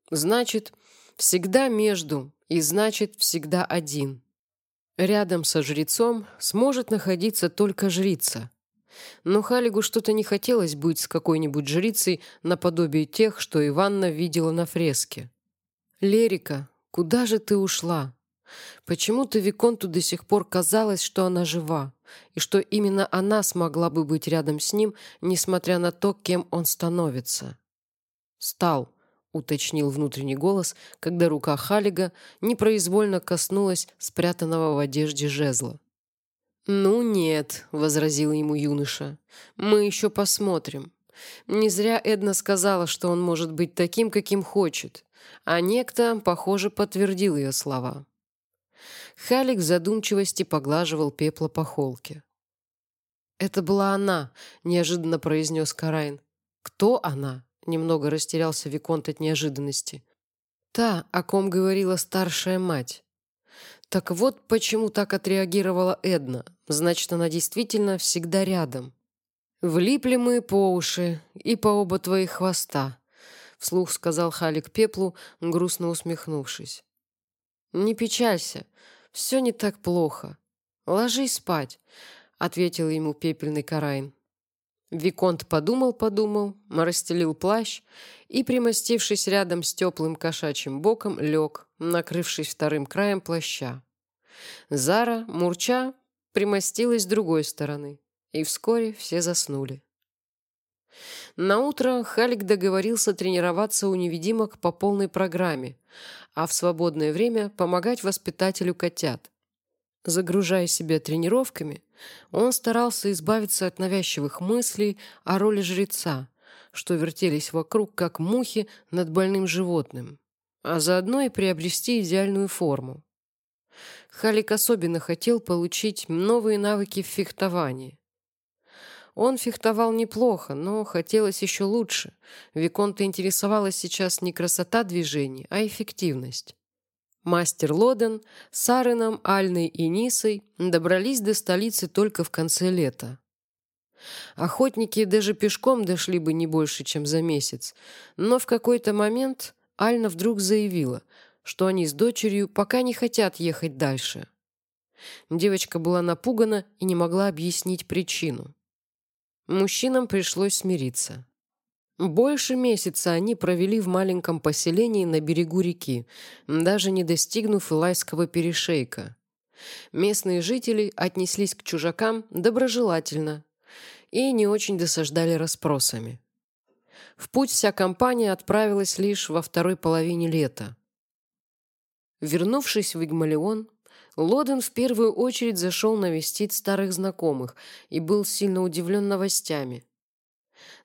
Значит, всегда между, и значит, всегда один. Рядом со жрецом сможет находиться только жрица. Но Халигу что-то не хотелось быть с какой-нибудь жрицей наподобие тех, что Иванна видела на фреске. «Лерика, куда же ты ушла? Почему-то Виконту до сих пор казалось, что она жива, и что именно она смогла бы быть рядом с ним, несмотря на то, кем он становится. Стал уточнил внутренний голос, когда рука Халига непроизвольно коснулась спрятанного в одежде жезла. «Ну нет», — возразил ему юноша, — «мы еще посмотрим. Не зря Эдна сказала, что он может быть таким, каким хочет, а некто, похоже, подтвердил ее слова». Халик в задумчивости поглаживал пепла по холке. «Это была она», — неожиданно произнес Карайн. «Кто она?» Немного растерялся Виконт от неожиданности. Та, о ком говорила старшая мать. Так вот почему так отреагировала Эдна. Значит, она действительно всегда рядом. «Влипли мы по уши и по оба твоих хвоста», — вслух сказал Халик Пеплу, грустно усмехнувшись. «Не печалься, все не так плохо. Ложись спать», — ответил ему пепельный Карайн. Виконт подумал-подумал, расстелил плащ и, примостившись рядом с теплым кошачьим боком, лег, накрывшись вторым краем плаща. Зара, мурча, примостилась с другой стороны, и вскоре все заснули. Наутро Халик договорился тренироваться у невидимок по полной программе, а в свободное время помогать воспитателю котят. Загружая себя тренировками, он старался избавиться от навязчивых мыслей о роли жреца, что вертелись вокруг, как мухи над больным животным, а заодно и приобрести идеальную форму. Халик особенно хотел получить новые навыки в фехтовании. Он фехтовал неплохо, но хотелось еще лучше. Виконта интересовала сейчас не красота движений, а эффективность. Мастер Лоден с Ареном, Альной и Нисой добрались до столицы только в конце лета. Охотники даже пешком дошли бы не больше, чем за месяц, но в какой-то момент Альна вдруг заявила, что они с дочерью пока не хотят ехать дальше. Девочка была напугана и не могла объяснить причину. Мужчинам пришлось смириться. Больше месяца они провели в маленьком поселении на берегу реки, даже не достигнув Илайского перешейка. Местные жители отнеслись к чужакам доброжелательно и не очень досаждали расспросами. В путь вся компания отправилась лишь во второй половине лета. Вернувшись в Игмалион, Лоден в первую очередь зашел навестить старых знакомых и был сильно удивлен новостями.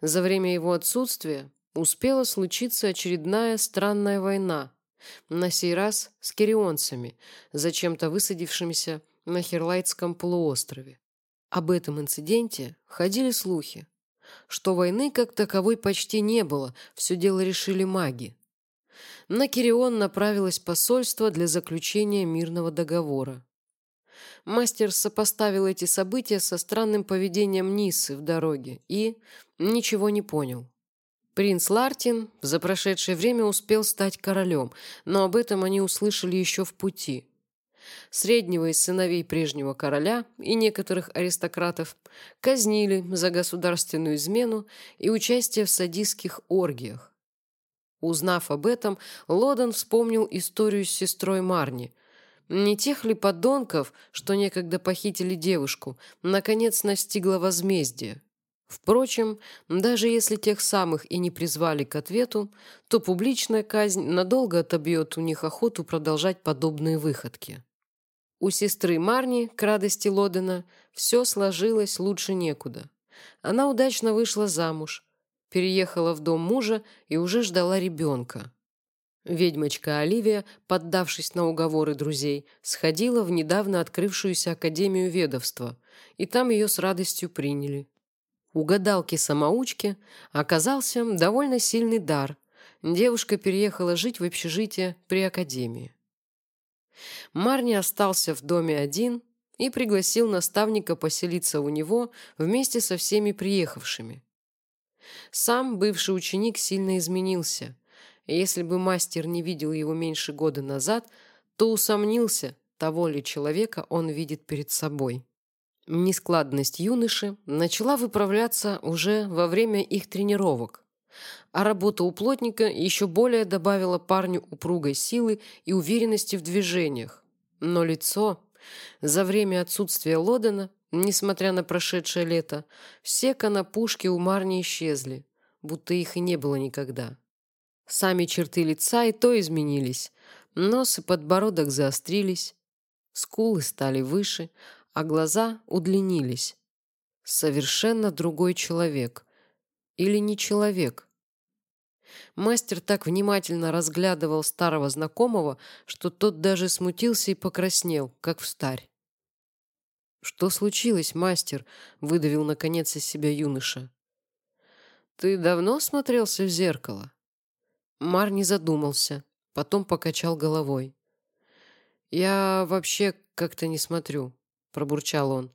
За время его отсутствия успела случиться очередная странная война, на сей раз с керионцами, зачем-то высадившимися на Херлайтском полуострове. Об этом инциденте ходили слухи, что войны как таковой почти не было, все дело решили маги. На Кирион направилось посольство для заключения мирного договора. Мастер сопоставил эти события со странным поведением Ниссы в дороге и ничего не понял. Принц Лартин за прошедшее время успел стать королем, но об этом они услышали еще в пути. Среднего из сыновей прежнего короля и некоторых аристократов казнили за государственную измену и участие в садистских оргиях. Узнав об этом, Лодон вспомнил историю с сестрой Марни, не тех ли подонков, что некогда похитили девушку, наконец настигло возмездие? Впрочем, даже если тех самых и не призвали к ответу, то публичная казнь надолго отобьет у них охоту продолжать подобные выходки. У сестры Марни, к радости Лодена, все сложилось лучше некуда. Она удачно вышла замуж, переехала в дом мужа и уже ждала ребенка. Ведьмочка Оливия, поддавшись на уговоры друзей, сходила в недавно открывшуюся Академию ведовства, и там ее с радостью приняли. У гадалки-самоучки оказался довольно сильный дар. Девушка переехала жить в общежитие при Академии. Марни остался в доме один и пригласил наставника поселиться у него вместе со всеми приехавшими. Сам бывший ученик сильно изменился – если бы мастер не видел его меньше года назад, то усомнился, того ли человека он видит перед собой. Нескладность юноши начала выправляться уже во время их тренировок, а работа у плотника еще более добавила парню упругой силы и уверенности в движениях. Но лицо за время отсутствия Лодена, несмотря на прошедшее лето, все конопушки у Марни исчезли, будто их и не было никогда. Сами черты лица и то изменились. Нос и подбородок заострились, скулы стали выше, а глаза удлинились. Совершенно другой человек. Или не человек. Мастер так внимательно разглядывал старого знакомого, что тот даже смутился и покраснел, как встарь. «Что случилось, мастер?» — выдавил наконец из себя юноша. «Ты давно смотрелся в зеркало?» Мар не задумался, потом покачал головой. «Я вообще как-то не смотрю», — пробурчал он.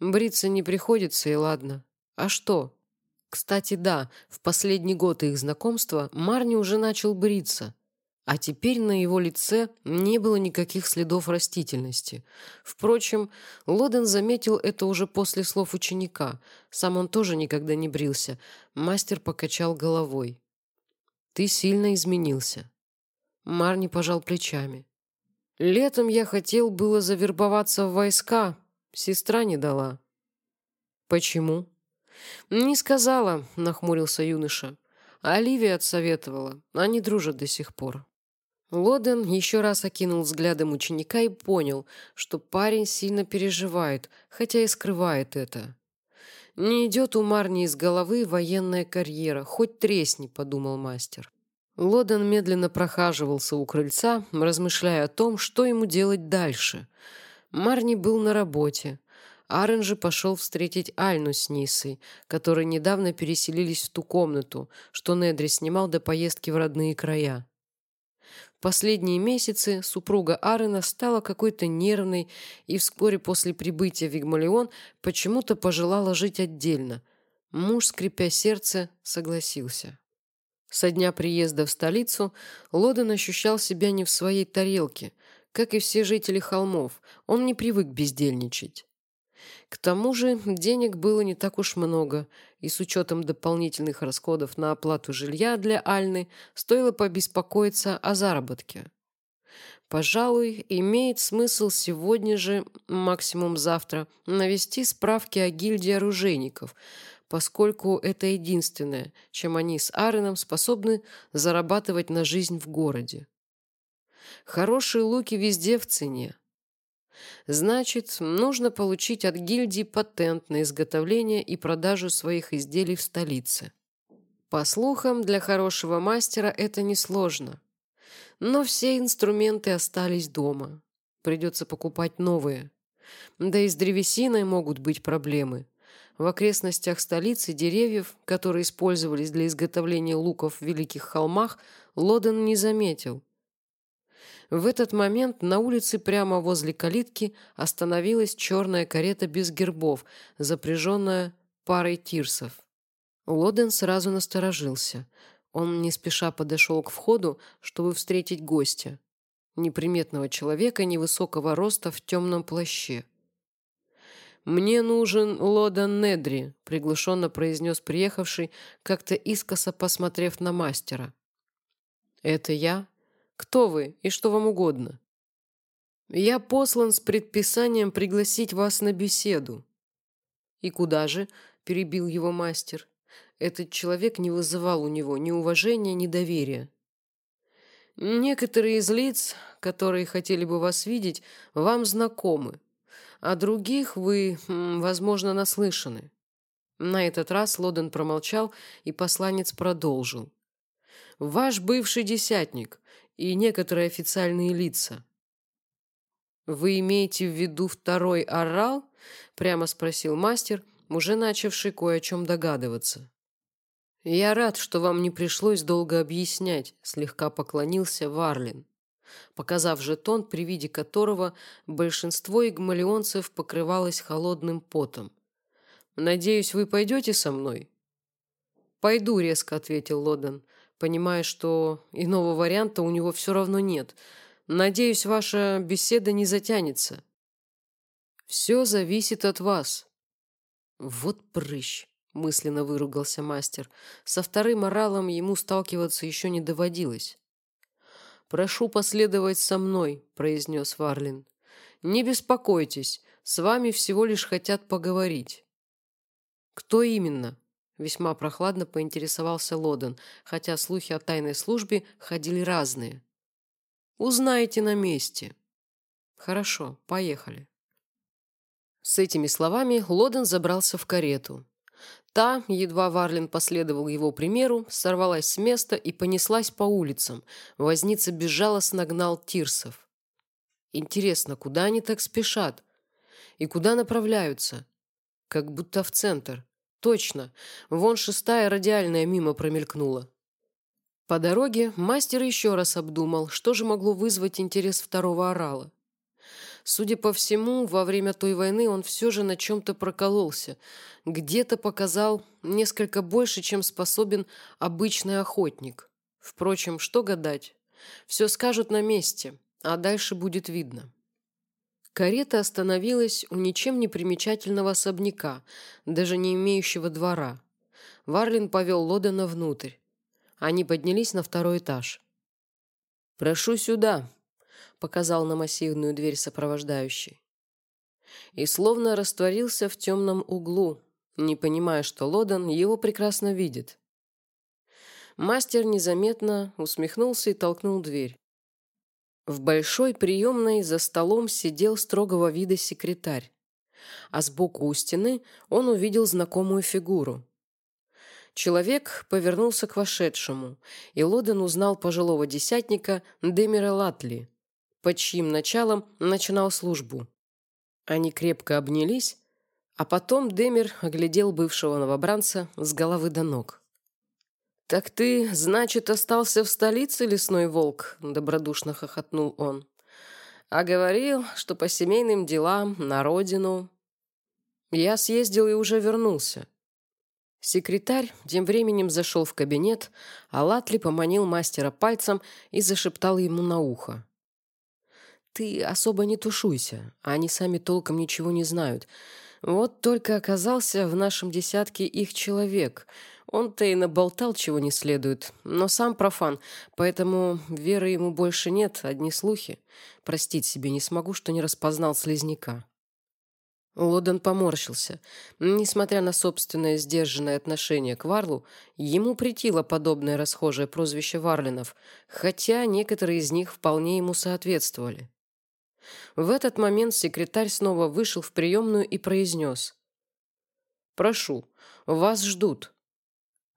«Бриться не приходится, и ладно. А что?» Кстати, да, в последний год их знакомства Марни уже начал бриться. А теперь на его лице не было никаких следов растительности. Впрочем, Лоден заметил это уже после слов ученика. Сам он тоже никогда не брился. Мастер покачал головой. «Ты сильно изменился». Марни пожал плечами. Летом я хотел было завербоваться в войска. Сестра не дала. Почему? Не сказала, нахмурился юноша. Оливия отсоветовала. Они дружат до сих пор. Лоден еще раз окинул взглядом ученика и понял, что парень сильно переживает, хотя и скрывает это. «Не идет у Марни из головы военная карьера, хоть тресни», — подумал мастер. Лоден медленно прохаживался у крыльца, размышляя о том, что ему делать дальше. Марни был на работе. Арен же пошел встретить Альну с Нисой, которые недавно переселились в ту комнату, что Недри снимал до поездки в родные края. В последние месяцы супруга Арена стала какой-то нервной и вскоре после прибытия в Вигмалион почему-то пожелала жить отдельно. Муж, скрипя сердце, согласился. Со дня приезда в столицу Лоден ощущал себя не в своей тарелке. Как и все жители холмов, он не привык бездельничать. К тому же денег было не так уж много, и с учетом дополнительных расходов на оплату жилья для Альны стоило побеспокоиться о заработке. Пожалуй, имеет смысл сегодня же, максимум завтра, навести справки о гильдии оружейников – поскольку это единственное, чем они с Аароном способны зарабатывать на жизнь в городе. Хорошие луки везде в цене. Значит, нужно получить от гильдии патент на изготовление и продажу своих изделий в столице. По слухам, для хорошего мастера это несложно. Но все инструменты остались дома. Придется покупать новые. Да и с древесиной могут быть проблемы. В окрестностях столицы деревьев, которые использовались для изготовления луков в Великих холмах, Лоден не заметил. В этот момент на улице прямо возле калитки остановилась черная карета без гербов, запряженная парой тирсов. Лоден сразу насторожился. Он не спеша подошел к входу, чтобы встретить гостя. Неприметного человека невысокого роста в темном плаще. «Мне нужен Лодан Недри», — приглушенно произнес приехавший, как-то искоса посмотрев на мастера. «Это я? Кто вы и что вам угодно?» «Я послан с предписанием пригласить вас на беседу». «И куда же?» — перебил его мастер. Этот человек не вызывал у него ни уважения, ни доверия. «Некоторые из лиц, которые хотели бы вас видеть, вам знакомы», о других вы, возможно, наслышаны». На этот раз Лоден промолчал, и посланец продолжил. «Ваш бывший десятник и некоторые официальные лица». «Вы имеете в виду второй орал?» — прямо спросил мастер, уже начавший кое о чем догадываться. «Я рад, что вам не пришлось долго объяснять», — слегка поклонился Варлин показав жетон, при виде которого большинство игмалионцев покрывалось холодным потом. «Надеюсь, вы пойдете со мной?» «Пойду», — резко ответил Лоден, понимая, что иного варианта у него все равно нет. «Надеюсь, ваша беседа не затянется». «Все зависит от вас». «Вот прыщ», — мысленно выругался мастер. Со вторым оралом ему сталкиваться еще не доводилось. «Прошу последовать со мной», — произнес Варлин. «Не беспокойтесь, с вами всего лишь хотят поговорить». «Кто именно?» — весьма прохладно поинтересовался Лоден, хотя слухи о тайной службе ходили разные. «Узнаете на месте». «Хорошо, поехали». С этими словами Лоден забрался в карету. Та, едва Варлин последовал его примеру, сорвалась с места и понеслась по улицам. Возница безжалостно гнал тирсов. Интересно, куда они так спешат? И куда направляются? Как будто в центр. Точно. Вон шестая радиальная мимо промелькнула. По дороге мастер еще раз обдумал, что же могло вызвать интерес второго орала. Судя по всему, во время той войны он все же на чем-то прокололся. Где-то показал несколько больше, чем способен обычный охотник. Впрочем, что гадать? Все скажут на месте, а дальше будет видно. Карета остановилась у ничем не примечательного особняка, даже не имеющего двора. Варлин повел Лодена внутрь. Они поднялись на второй этаж. «Прошу сюда», — показал на массивную дверь сопровождающий. И словно растворился в темном углу, не понимая, что Лоден его прекрасно видит. Мастер незаметно усмехнулся и толкнул дверь. В большой приемной за столом сидел строгого вида секретарь, а сбоку у стены он увидел знакомую фигуру. Человек повернулся к вошедшему, и Лоден узнал пожилого десятника Демира Латли, под чьим началом начинал службу. Они крепко обнялись, а потом Демир оглядел бывшего новобранца с головы до ног. «Так ты, значит, остался в столице, лесной волк?» – добродушно хохотнул он. «А говорил, что по семейным делам, на родину». «Я съездил и уже вернулся». Секретарь тем временем зашел в кабинет, а Латли поманил мастера пальцем и зашептал ему на ухо. «Ты особо не тушуйся, они сами толком ничего не знают. Вот только оказался в нашем десятке их человек. Он-то и наболтал чего не следует, но сам профан, поэтому веры ему больше нет, одни слухи. Простить себе не смогу, что не распознал слизняка». Лоден поморщился. Несмотря на собственное сдержанное отношение к Варлу, ему притило подобное расхожее прозвище Варлинов, хотя некоторые из них вполне ему соответствовали. В этот момент секретарь снова вышел в приемную и произнес. «Прошу, вас ждут».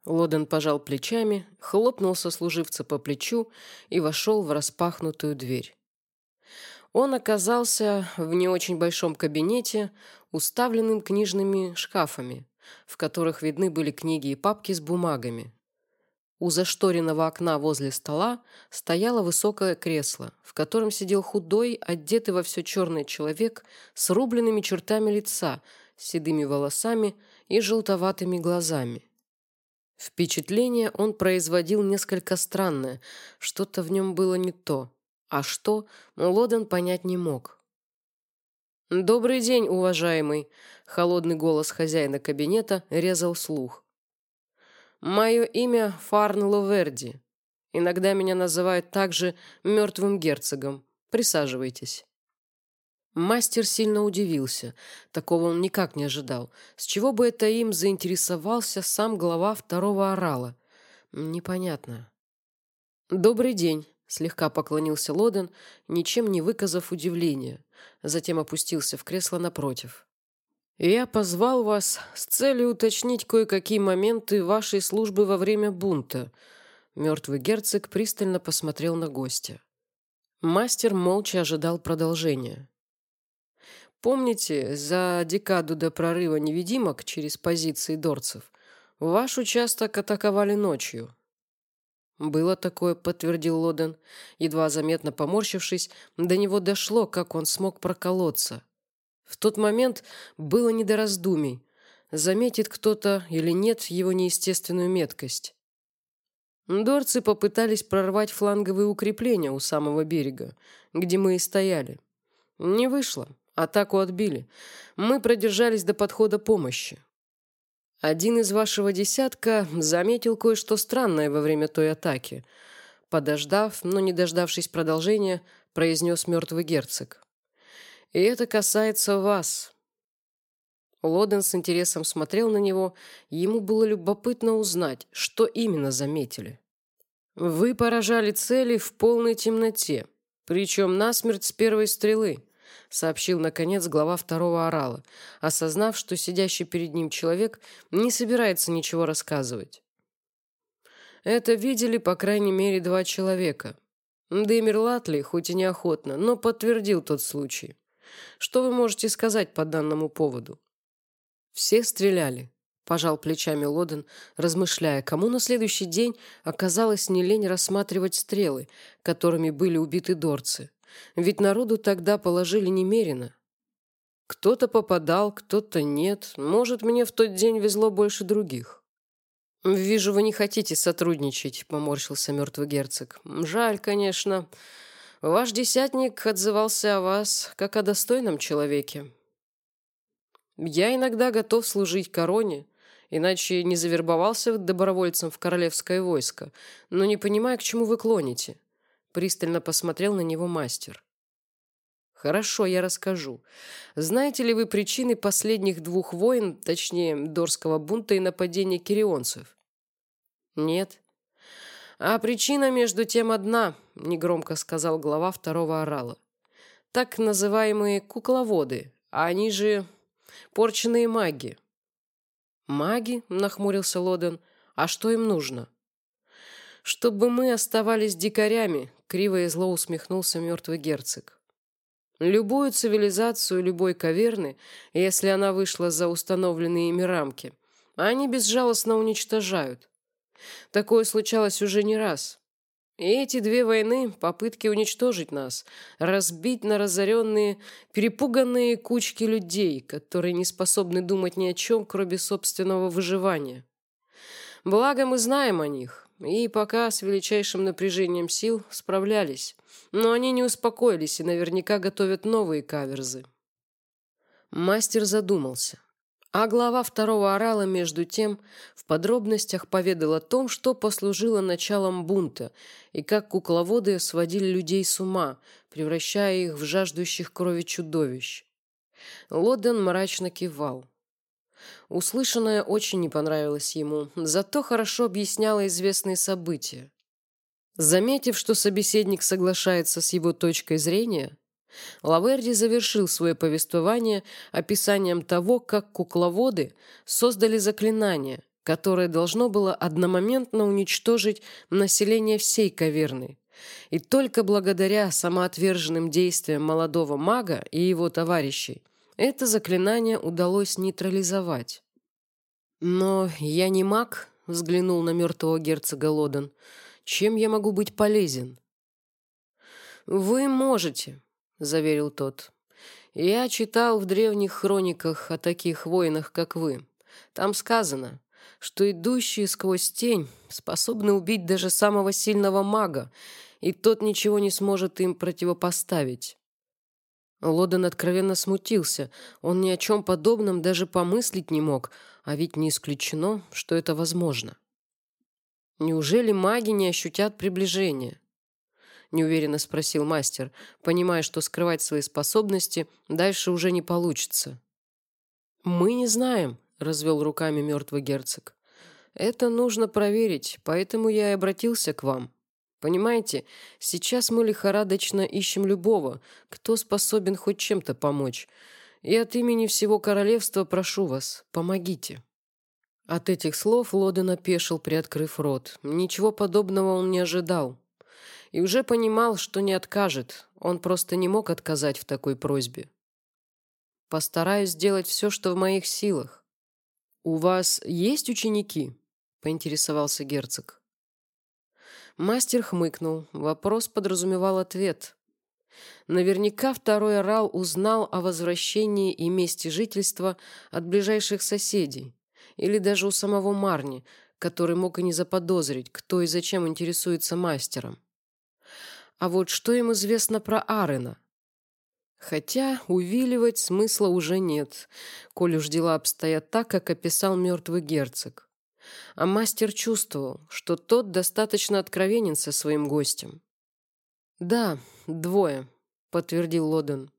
Лоден пожал плечами, хлопнул сослуживца по плечу и вошел в распахнутую дверь. Он оказался в не очень большом кабинете, уставленным книжными шкафами, в которых видны были книги и папки с бумагами. У зашторенного окна возле стола стояло высокое кресло, в котором сидел худой, одетый во все черный человек с рубленными чертами лица, седыми волосами и желтоватыми глазами. Впечатление он производил несколько странное, что-то в нем было не то. А что, Лоден понять не мог. «Добрый день, уважаемый!» Холодный голос хозяина кабинета резал слух. «Мое имя Фарн Ловерди. Иногда меня называют также мертвым герцогом. Присаживайтесь». Мастер сильно удивился. Такого он никак не ожидал. С чего бы это им заинтересовался сам глава второго орала? Непонятно. «Добрый день», Слегка поклонился Лоден, ничем не выказав удивления. Затем опустился в кресло напротив. «Я позвал вас с целью уточнить кое-какие моменты вашей службы во время бунта». Мертвый герцог пристально посмотрел на гостя. Мастер молча ожидал продолжения. «Помните, за декаду до прорыва невидимок через позиции дорцев ваш участок атаковали ночью?» «Было такое», — подтвердил Лоден. Едва заметно поморщившись, до него дошло, как он смог проколоться. В тот момент было не до раздумий. Заметит кто-то или нет его неестественную меткость. Дорцы попытались прорвать фланговые укрепления у самого берега, где мы и стояли. Не вышло. Атаку отбили. Мы продержались до подхода помощи. Один из вашего десятка заметил кое-что странное во время той атаки. Подождав, но не дождавшись продолжения, произнес мертвый герцог. И это касается вас. Лоден с интересом смотрел на него, ему было любопытно узнать, что именно заметили. Вы поражали цели в полной темноте, причем насмерть с первой стрелы сообщил, наконец, глава второго орала, осознав, что сидящий перед ним человек не собирается ничего рассказывать. Это видели, по крайней мере, два человека. Дэмир Латли, хоть и неохотно, но подтвердил тот случай. Что вы можете сказать по данному поводу? Все стреляли. Пожал плечами Лоден, размышляя, кому на следующий день оказалось не лень рассматривать стрелы, которыми были убиты дорцы. Ведь народу тогда положили немерено. Кто-то попадал, кто-то нет. Может, мне в тот день везло больше других. «Вижу, вы не хотите сотрудничать», — поморщился мертвый герцог. «Жаль, конечно. Ваш десятник отзывался о вас, как о достойном человеке. Я иногда готов служить короне, иначе не завербовался добровольцем в королевское войско, но не понимаю, к чему вы клоните». Пристально посмотрел на него мастер. Хорошо, я расскажу. Знаете ли вы причины последних двух войн, точнее, Дорского бунта и нападения кирионцев? Нет. А причина между тем одна, негромко сказал глава второго орала. Так называемые кукловоды, а они же порченные маги. Маги? нахмурился Лоден. А что им нужно? Чтобы мы оставались дикарями, криво и зло усмехнулся мертвый герцог. Любую цивилизацию любой каверны, если она вышла за установленные ими рамки, они безжалостно уничтожают. Такое случалось уже не раз. И эти две войны – попытки уничтожить нас, разбить на разоренные, перепуганные кучки людей, которые не способны думать ни о чем, кроме собственного выживания. Благо мы знаем о них, и пока с величайшим напряжением сил справлялись. Но они не успокоились и наверняка готовят новые каверзы. Мастер задумался. А глава второго орала, между тем, в подробностях поведал о том, что послужило началом бунта и как кукловоды сводили людей с ума, превращая их в жаждущих крови чудовищ. Лоден мрачно кивал. Услышанное очень не понравилось ему, зато хорошо объясняло известные события. Заметив, что собеседник соглашается с его точкой зрения, Лаверди завершил свое повествование описанием того, как кукловоды создали заклинание, которое должно было одномоментно уничтожить население всей каверны. И только благодаря самоотверженным действиям молодого мага и его товарищей это заклинание удалось нейтрализовать. «Но я не маг», — взглянул на мертвого герцога Лоден, — чем я могу быть полезен?» «Вы можете», — заверил тот. «Я читал в древних хрониках о таких воинах, как вы. Там сказано, что идущие сквозь тень способны убить даже самого сильного мага, и тот ничего не сможет им противопоставить». Лоден откровенно смутился. Он ни о чем подобном даже помыслить не мог, а ведь не исключено, что это возможно. Неужели маги не ощутят приближения? Неуверенно спросил мастер, понимая, что скрывать свои способности дальше уже не получится. Мы не знаем, развел руками мертвый герцог. Это нужно проверить, поэтому я и обратился к вам. Понимаете, сейчас мы лихорадочно ищем любого, кто способен хоть чем-то помочь. И от имени всего королевства прошу вас, помогите. От этих слов Лоден опешил, приоткрыв рот. Ничего подобного он не ожидал. И уже понимал, что не откажет. Он просто не мог отказать в такой просьбе. «Постараюсь сделать все, что в моих силах». «У вас есть ученики?» — поинтересовался герцог. Мастер хмыкнул. Вопрос подразумевал ответ. Наверняка второй орал узнал о возвращении и месте жительства от ближайших соседей или даже у самого Марни, который мог и не заподозрить, кто и зачем интересуется мастером. А вот что им известно про Арена? Хотя увиливать смысла уже нет, коль уж дела обстоят так, как описал мертвый герцог. А мастер чувствовал, что тот достаточно откровенен со своим гостем. «Да, двое», — подтвердил Лоден.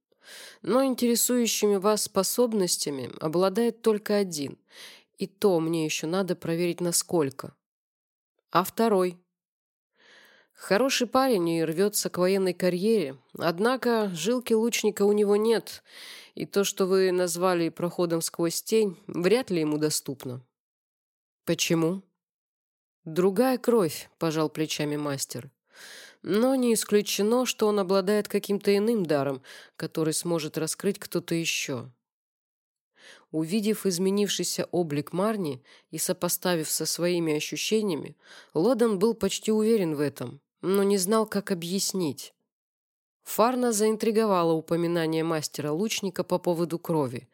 «Но интересующими вас способностями обладает только один, и то мне еще надо проверить, насколько. А второй? Хороший парень и рвется к военной карьере, однако жилки лучника у него нет, и то, что вы назвали проходом сквозь тень, вряд ли ему доступно. Почему? Другая кровь, пожал плечами мастер. Но не исключено, что он обладает каким-то иным даром, который сможет раскрыть кто-то еще. Увидев изменившийся облик Марни и сопоставив со своими ощущениями, Лоден был почти уверен в этом, но не знал, как объяснить. Фарна заинтриговало упоминание мастера-лучника по поводу крови.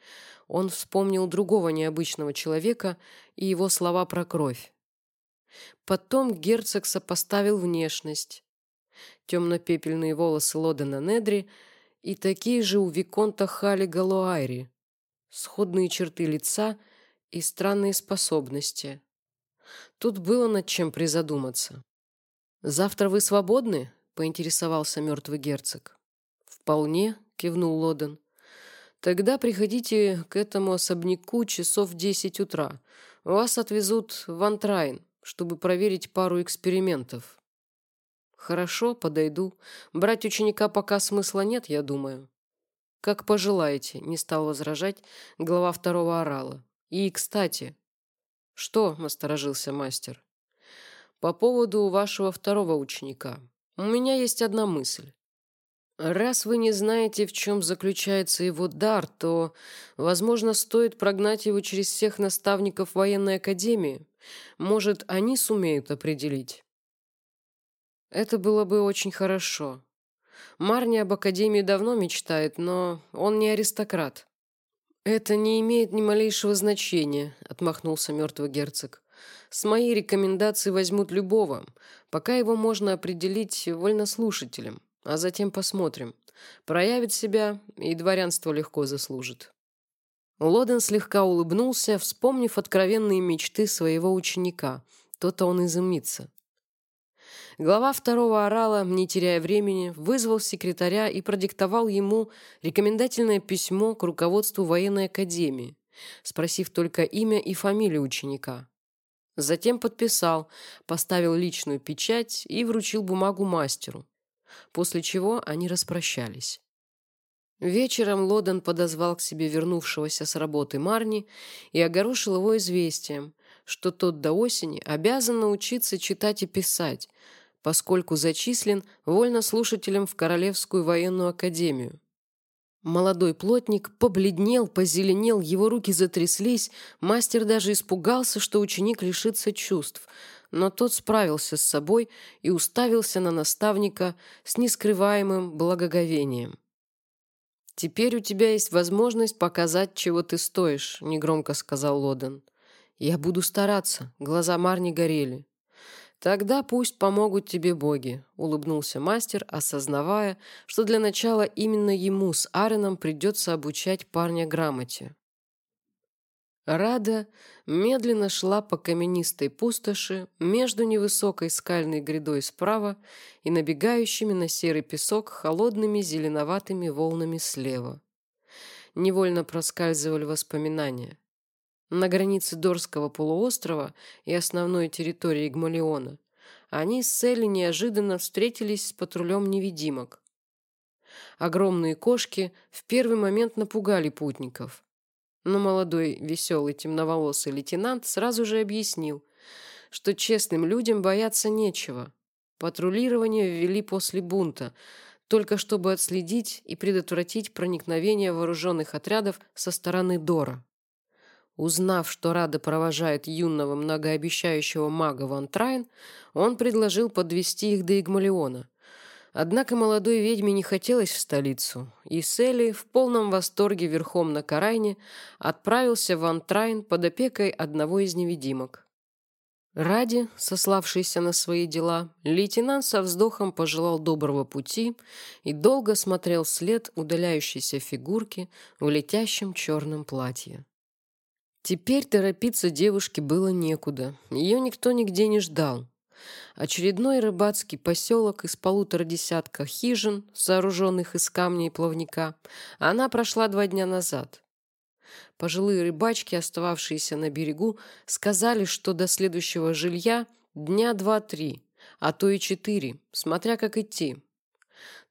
Он вспомнил другого необычного человека и его слова про кровь. Потом герцог сопоставил внешность. Темно-пепельные волосы Лодена Недри и такие же у Виконта Хали Галуайри. Сходные черты лица и странные способности. Тут было над чем призадуматься. «Завтра вы свободны?» — поинтересовался мертвый герцог. «Вполне», — кивнул Лоден. «Тогда приходите к этому особняку часов десять утра. Вас отвезут в Антрайн, чтобы проверить пару экспериментов». «Хорошо, подойду. Брать ученика пока смысла нет, я думаю». «Как пожелаете», — не стал возражать глава второго орала. «И, кстати...» «Что?» — насторожился мастер. «По поводу вашего второго ученика. У меня есть одна мысль. Раз вы не знаете, в чем заключается его дар, то, возможно, стоит прогнать его через всех наставников военной академии. Может, они сумеют определить?» «Это было бы очень хорошо», Марни об Академии давно мечтает, но он не аристократ. «Это не имеет ни малейшего значения», — отмахнулся мертвый герцог. «С моей рекомендации возьмут любого, пока его можно определить вольнослушателем, а затем посмотрим. Проявит себя, и дворянство легко заслужит». Лоден слегка улыбнулся, вспомнив откровенные мечты своего ученика. То-то он изумится. Глава второго орала, не теряя времени, вызвал секретаря и продиктовал ему рекомендательное письмо к руководству военной академии, спросив только имя и фамилию ученика. Затем подписал, поставил личную печать и вручил бумагу мастеру, после чего они распрощались. Вечером Лоден подозвал к себе вернувшегося с работы Марни и огорошил его известием, что тот до осени обязан научиться читать и писать, поскольку зачислен вольнослушателем в Королевскую военную академию. Молодой плотник побледнел, позеленел, его руки затряслись, мастер даже испугался, что ученик лишится чувств, но тот справился с собой и уставился на наставника с нескрываемым благоговением. «Теперь у тебя есть возможность показать, чего ты стоишь», — негромко сказал Лоден. «Я буду стараться», — глаза Марни горели. «Тогда пусть помогут тебе боги», — улыбнулся мастер, осознавая, что для начала именно ему с Ареном придется обучать парня грамоте. Рада медленно шла по каменистой пустоши между невысокой скальной грядой справа и набегающими на серый песок холодными зеленоватыми волнами слева. Невольно проскальзывали воспоминания. На границе Дорского полуострова и основной территории Гмалиона они с Селли неожиданно встретились с патрулем невидимок. Огромные кошки в первый момент напугали путников. Но молодой, веселый, темноволосый лейтенант сразу же объяснил, что честным людям бояться нечего. Патрулирование ввели после бунта, только чтобы отследить и предотвратить проникновение вооруженных отрядов со стороны Дора. Узнав, что Рада провожает юного многообещающего мага Ван Трайн, он предложил подвести их до Игмалиона. Однако молодой ведьме не хотелось в столицу, и Селли в полном восторге верхом на Карайне отправился в Антрайн под опекой одного из невидимок. Ради, сославшийся на свои дела, лейтенант со вздохом пожелал доброго пути и долго смотрел след удаляющейся фигурки в летящем черном платье. Теперь торопиться девушке было некуда. Ее никто нигде не ждал. Очередной рыбацкий поселок из полутора десятка хижин, сооруженных из камня и плавника, она прошла два дня назад. Пожилые рыбачки, остававшиеся на берегу, сказали, что до следующего жилья дня два-три, а то и четыре, смотря как идти.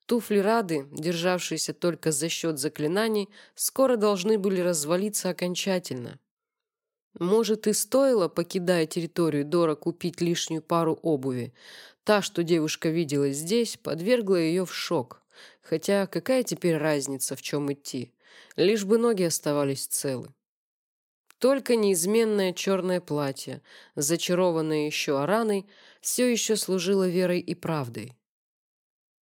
Туфли Рады, державшиеся только за счет заклинаний, скоро должны были развалиться окончательно. Может, и стоило, покидая территорию Дора, купить лишнюю пару обуви. Та, что девушка видела здесь, подвергла ее в шок. Хотя какая теперь разница, в чем идти? Лишь бы ноги оставались целы. Только неизменное черное платье, зачарованное еще Араной, все еще служило верой и правдой.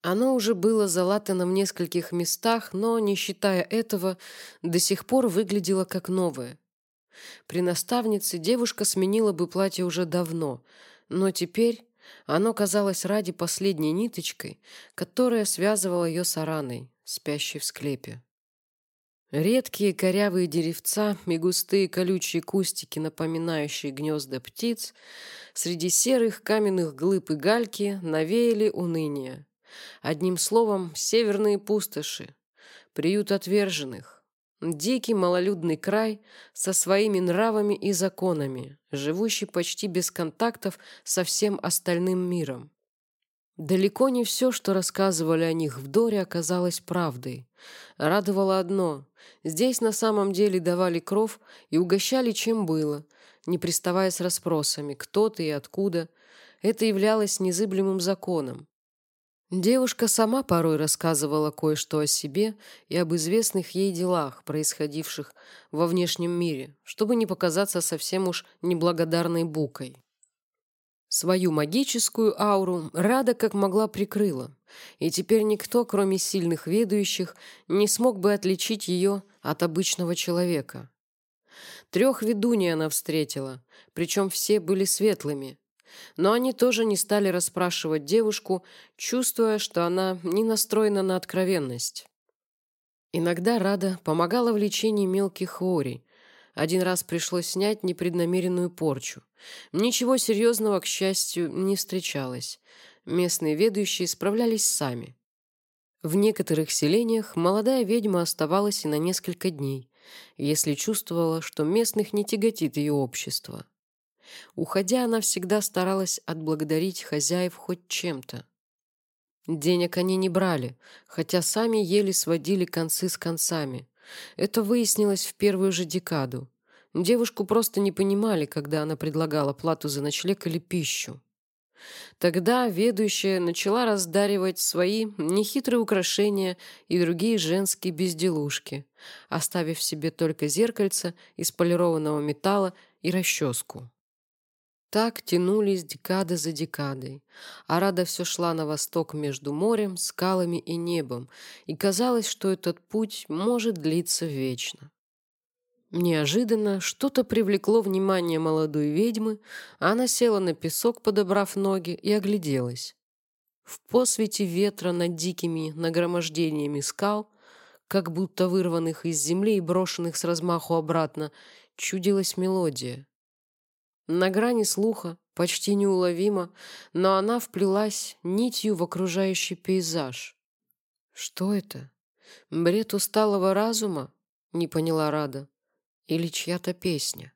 Оно уже было залатано в нескольких местах, но, не считая этого, до сих пор выглядело как новое. При наставнице девушка сменила бы платье уже давно, но теперь оно казалось ради последней ниточкой, которая связывала ее с Араной, спящей в склепе. Редкие корявые деревца и густые колючие кустики, напоминающие гнезда птиц, среди серых каменных глыб и гальки навеяли уныние. Одним словом, северные пустоши, приют отверженных, дикий малолюдный край со своими нравами и законами, живущий почти без контактов со всем остальным миром. Далеко не все, что рассказывали о них в Доре, оказалось правдой. Радовало одно – здесь на самом деле давали кров и угощали чем было, не приставая с расспросами, кто ты и откуда. Это являлось незыблемым законом. Девушка сама порой рассказывала кое-что о себе и об известных ей делах, происходивших во внешнем мире, чтобы не показаться совсем уж неблагодарной букой. Свою магическую ауру Рада как могла прикрыла, и теперь никто, кроме сильных ведущих, не смог бы отличить ее от обычного человека. Трех ведуней она встретила, причем все были светлыми, но они тоже не стали расспрашивать девушку, чувствуя, что она не настроена на откровенность. Иногда Рада помогала в лечении мелких хворей, один раз пришлось снять непреднамеренную порчу. Ничего серьезного, к счастью, не встречалось. Местные ведущие справлялись сами. В некоторых селениях молодая ведьма оставалась и на несколько дней, если чувствовала, что местных не тяготит ее общество. Уходя, она всегда старалась отблагодарить хозяев хоть чем-то. Денег они не брали, хотя сами еле сводили концы с концами. Это выяснилось в первую же декаду. Девушку просто не понимали, когда она предлагала плату за ночлег или пищу. Тогда ведущая начала раздаривать свои нехитрые украшения и другие женские безделушки, оставив себе только зеркальце из полированного металла и расческу. Так тянулись декады за декадой, а Рада все шла на восток между морем, скалами и небом, и казалось, что этот путь может длиться вечно. Неожиданно что-то привлекло внимание молодой ведьмы, она села на песок, подобрав ноги, и огляделась. В посвете ветра над дикими нагромождениями скал, как будто вырванных из земли и брошенных с размаху обратно, чудилась мелодия. На грани слуха, почти неуловимо, но она вплелась нитью в окружающий пейзаж. «Что это? Бред усталого разума?» — не поняла Рада. «Или чья-то песня?»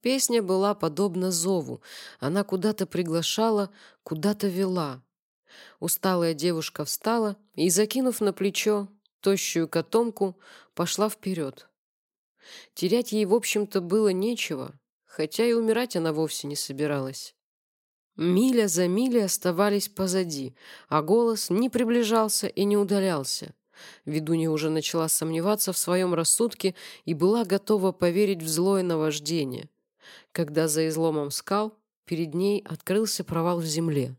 Песня была подобна зову. Она куда-то приглашала, куда-то вела. Усталая девушка встала и, закинув на плечо тощую котомку, пошла вперед. Терять ей, в общем-то, было нечего хотя и умирать она вовсе не собиралась. Миля за милей оставались позади, а голос не приближался и не удалялся. Ведунья уже начала сомневаться в своем рассудке и была готова поверить в злое наваждение, когда за изломом скал перед ней открылся провал в земле.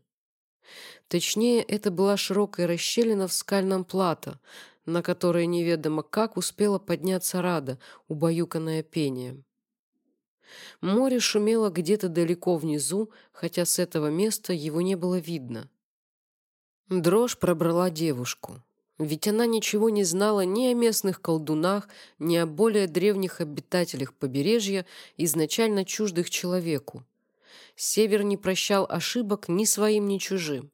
Точнее, это была широкая расщелина в скальном плато, на которое неведомо как успела подняться Рада, убаюканная пением. Море шумело где-то далеко внизу, хотя с этого места его не было видно. Дрожь пробрала девушку. Ведь она ничего не знала ни о местных колдунах, ни о более древних обитателях побережья, изначально чуждых человеку. Север не прощал ошибок ни своим, ни чужим.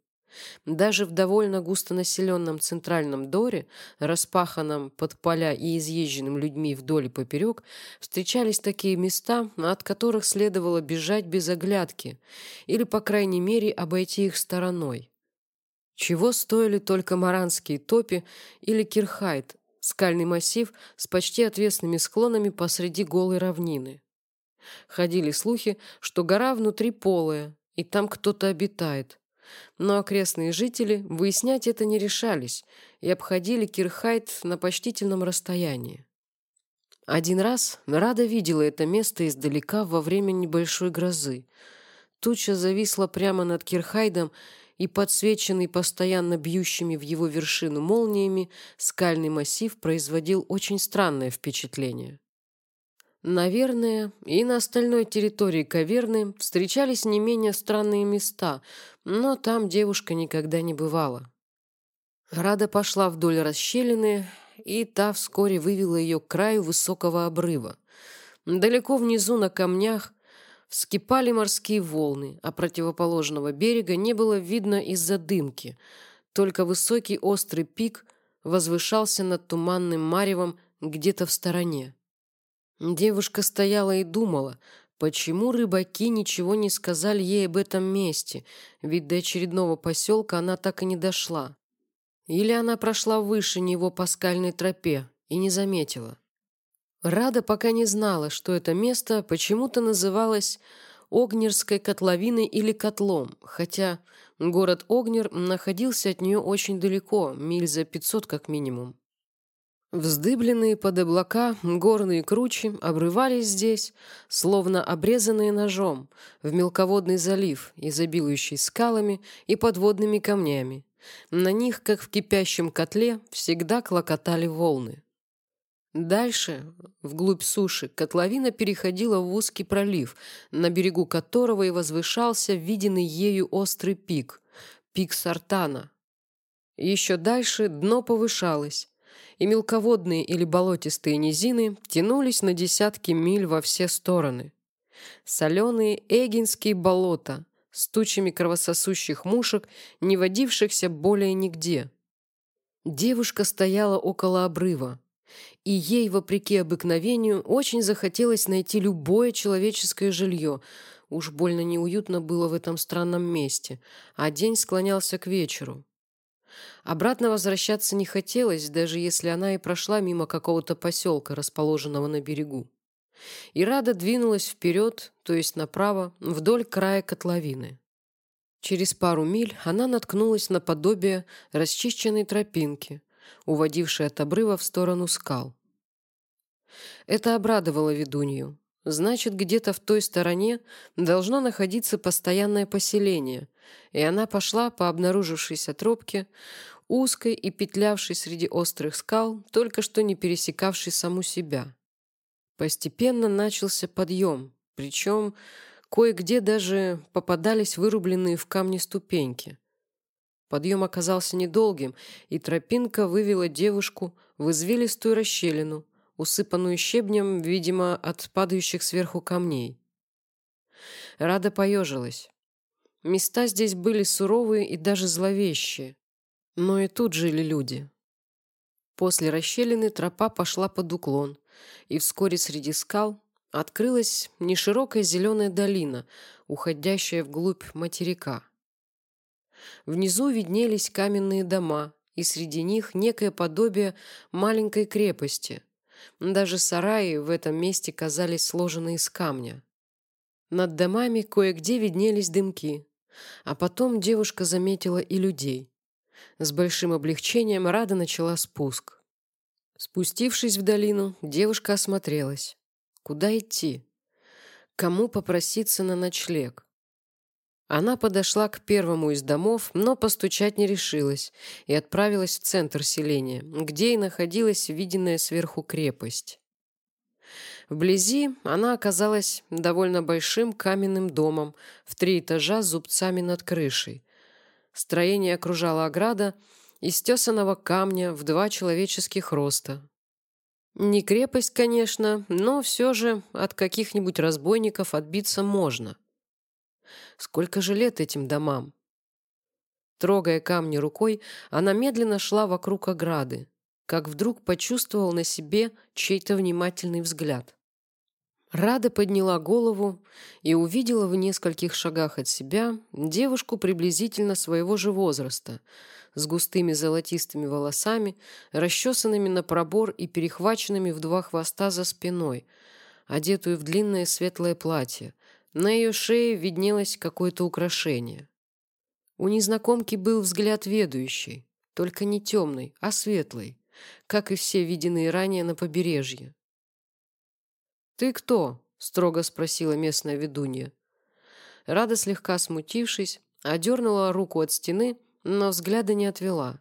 Даже в довольно густонаселенном центральном Доре, распаханном под поля и изъезженным людьми вдоль и поперек, встречались такие места, от которых следовало бежать без оглядки или, по крайней мере, обойти их стороной. Чего стоили только Маранские топи или Кирхайт, скальный массив с почти отвесными склонами посреди голой равнины. Ходили слухи, что гора внутри полая, и там кто-то обитает – но окрестные жители выяснять это не решались и обходили Кирхайт на почтительном расстоянии. Один раз Рада видела это место издалека во время небольшой грозы. Туча зависла прямо над Кирхайдом, и подсвеченный постоянно бьющими в его вершину молниями, скальный массив производил очень странное впечатление. Наверное, и на остальной территории каверны встречались не менее странные места, но там девушка никогда не бывала. Рада пошла вдоль расщелины, и та вскоре вывела ее к краю высокого обрыва. Далеко внизу на камнях вскипали морские волны, а противоположного берега не было видно из-за дымки. Только высокий острый пик возвышался над туманным маревом где-то в стороне. Девушка стояла и думала, почему рыбаки ничего не сказали ей об этом месте, ведь до очередного поселка она так и не дошла. Или она прошла выше него по скальной тропе и не заметила. Рада пока не знала, что это место почему-то называлось Огнерской котловиной или котлом, хотя город Огнер находился от нее очень далеко, миль за 500 как минимум. Вздыбленные под облака горные кручи обрывались здесь, словно обрезанные ножом, в мелководный залив, изобилующий скалами и подводными камнями. На них, как в кипящем котле, всегда клокотали волны. Дальше, вглубь суши, котловина переходила в узкий пролив, на берегу которого и возвышался виденный ею острый пик, пик Сартана. Еще дальше дно повышалось, и мелководные или болотистые низины тянулись на десятки миль во все стороны. Соленые эгинские болота с тучами кровососущих мушек, не водившихся более нигде. Девушка стояла около обрыва, и ей, вопреки обыкновению, очень захотелось найти любое человеческое жилье. Уж больно неуютно было в этом странном месте, а день склонялся к вечеру. Обратно возвращаться не хотелось, даже если она и прошла мимо какого-то поселка, расположенного на берегу. И Рада двинулась вперед, то есть направо, вдоль края котловины. Через пару миль она наткнулась на подобие расчищенной тропинки, уводившей от обрыва в сторону скал. Это обрадовало ведунью. Значит, где-то в той стороне должно находиться постоянное поселение, и она пошла по обнаружившейся тропке, узкой и петлявшей среди острых скал, только что не пересекавшей саму себя. Постепенно начался подъем, причем кое-где даже попадались вырубленные в камне ступеньки. Подъем оказался недолгим, и тропинка вывела девушку в извилистую расщелину, усыпанную щебнем, видимо, от падающих сверху камней. Рада поежилась. Места здесь были суровые и даже зловещие. Но и тут жили люди. После расщелины тропа пошла под уклон, и вскоре среди скал открылась неширокая зеленая долина, уходящая вглубь материка. Внизу виднелись каменные дома, и среди них некое подобие маленькой крепости – даже сараи в этом месте казались сложены из камня. Над домами кое-где виднелись дымки. А потом девушка заметила и людей. С большим облегчением Рада начала спуск. Спустившись в долину, девушка осмотрелась. Куда идти? Кому попроситься на ночлег? Она подошла к первому из домов, но постучать не решилась и отправилась в центр селения, где и находилась виденная сверху крепость. Вблизи она оказалась довольно большим каменным домом в три этажа с зубцами над крышей. Строение окружала ограда из тесаного камня в два человеческих роста. Не крепость, конечно, но все же от каких-нибудь разбойников отбиться можно – Сколько же лет этим домам? Трогая камни рукой, она медленно шла вокруг ограды, как вдруг почувствовал на себе чей-то внимательный взгляд. Рада подняла голову и увидела в нескольких шагах от себя девушку приблизительно своего же возраста, с густыми золотистыми волосами, расчесанными на пробор и перехваченными в два хвоста за спиной, одетую в длинное светлое платье, на ее шее виднелось какое-то украшение. У незнакомки был взгляд ведущий, только не темный, а светлый, как и все виденные ранее на побережье. «Ты кто?» — строго спросила местная ведунья. Рада, слегка смутившись, одернула руку от стены, но взгляда не отвела.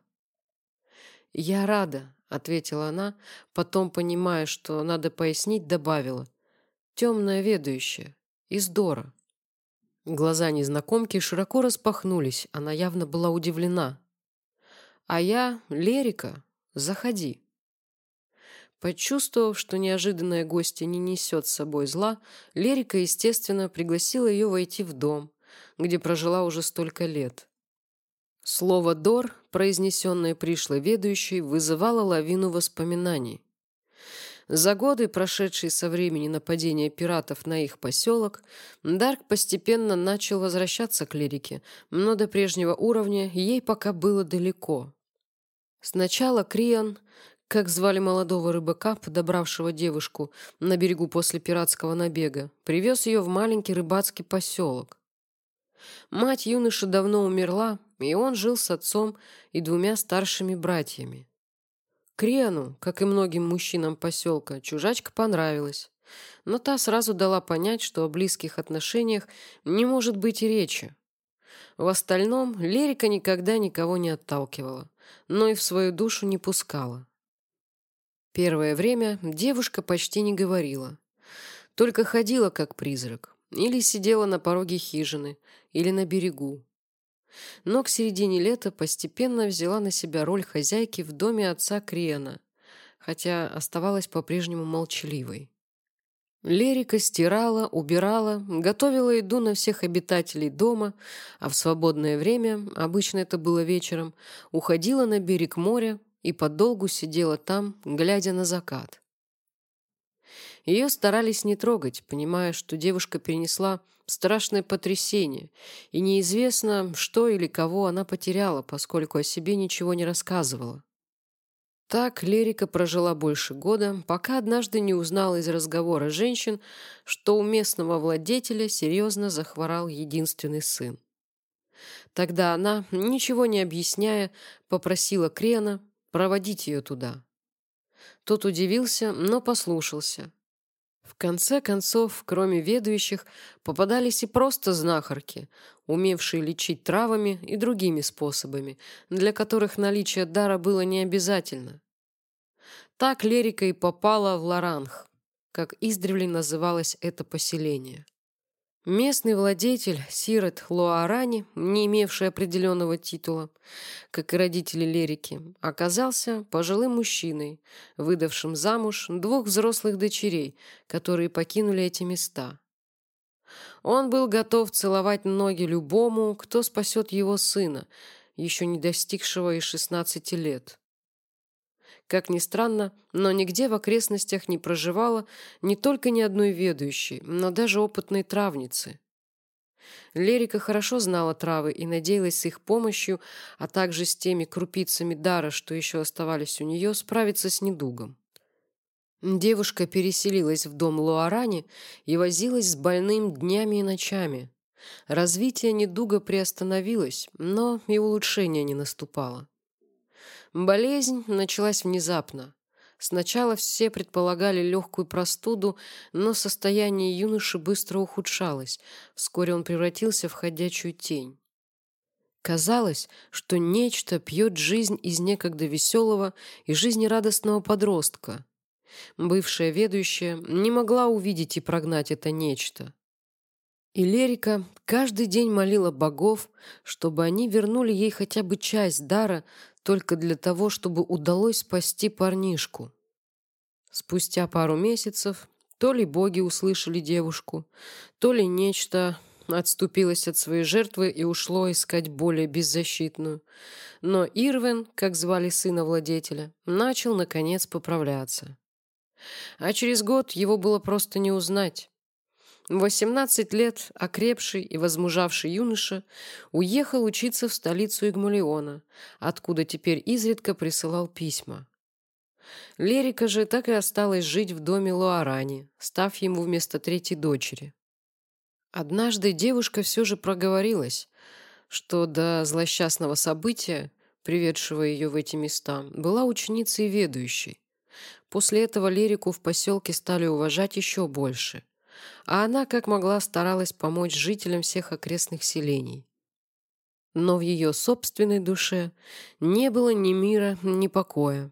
«Я рада», — ответила она, потом, понимая, что надо пояснить, добавила. «Темная ведущая. Из Дора». Глаза незнакомки широко распахнулись, она явно была удивлена. «А я Лерика. Заходи». Почувствовав, что неожиданная гостья не несет с собой зла, Лерика, естественно, пригласила ее войти в дом, где прожила уже столько лет. Слово «дор», произнесенное пришлой ведущей, вызывало лавину воспоминаний. За годы, прошедшие со времени нападения пиратов на их поселок, Дарк постепенно начал возвращаться к лирике, но до прежнего уровня ей пока было далеко. Сначала Криан, как звали молодого рыбака, подобравшего девушку на берегу после пиратского набега, привез ее в маленький рыбацкий поселок. Мать юноши давно умерла, и он жил с отцом и двумя старшими братьями. Криану, как и многим мужчинам поселка, чужачка понравилась, но та сразу дала понять, что о близких отношениях не может быть и речи. В остальном Лерика никогда никого не отталкивала, но и в свою душу не пускала. Первое время девушка почти не говорила, только ходила как призрак, или сидела на пороге хижины, или на берегу, но к середине лета постепенно взяла на себя роль хозяйки в доме отца Криана, хотя оставалась по-прежнему молчаливой. Лерика стирала, убирала, готовила еду на всех обитателей дома, а в свободное время, обычно это было вечером, уходила на берег моря и подолгу сидела там, глядя на закат. Ее старались не трогать, понимая, что девушка перенесла страшное потрясение, и неизвестно, что или кого она потеряла, поскольку о себе ничего не рассказывала. Так Лерика прожила больше года, пока однажды не узнала из разговора женщин, что у местного владетеля серьезно захворал единственный сын. Тогда она, ничего не объясняя, попросила Крена проводить ее туда. Тот удивился, но послушался. В конце концов, кроме ведущих, попадались и просто знахарки, умевшие лечить травами и другими способами, для которых наличие дара было не обязательно. Так Лерика и попала в Ларанг, как издревле называлось это поселение. Местный владетель, Сирот Луарани, не имевший определенного титула, как и родители Лерики, оказался пожилым мужчиной, выдавшим замуж двух взрослых дочерей, которые покинули эти места. Он был готов целовать ноги любому, кто спасет его сына, еще не достигшего и 16 лет. Как ни странно, но нигде в окрестностях не проживало не только ни одной ведущей, но даже опытной травницы. Лерика хорошо знала травы и надеялась с их помощью, а также с теми крупицами дара, что еще оставались у нее, справиться с недугом. Девушка переселилась в дом Луарани и возилась с больным днями и ночами. Развитие недуга приостановилось, но и улучшения не наступало. Болезнь началась внезапно. Сначала все предполагали легкую простуду, но состояние юноши быстро ухудшалось. Вскоре он превратился в ходячую тень. Казалось, что нечто пьет жизнь из некогда веселого и жизнерадостного подростка. Бывшая ведущая не могла увидеть и прогнать это нечто. И Лерика каждый день молила богов, чтобы они вернули ей хотя бы часть дара, только для того, чтобы удалось спасти парнишку. Спустя пару месяцев то ли боги услышали девушку, то ли нечто отступилось от своей жертвы и ушло искать более беззащитную. Но Ирвин, как звали сына владетеля, начал, наконец, поправляться. А через год его было просто не узнать. В 18 лет окрепший и возмужавший юноша уехал учиться в столицу Игмалиона, откуда теперь изредка присылал письма. Лерика же так и осталась жить в доме Луарани, став ему вместо третьей дочери. Однажды девушка все же проговорилась, что до злосчастного события, приведшего ее в эти места, была ученицей ведущей. После этого Лерику в поселке стали уважать еще больше – а она, как могла, старалась помочь жителям всех окрестных селений. Но в ее собственной душе не было ни мира, ни покоя.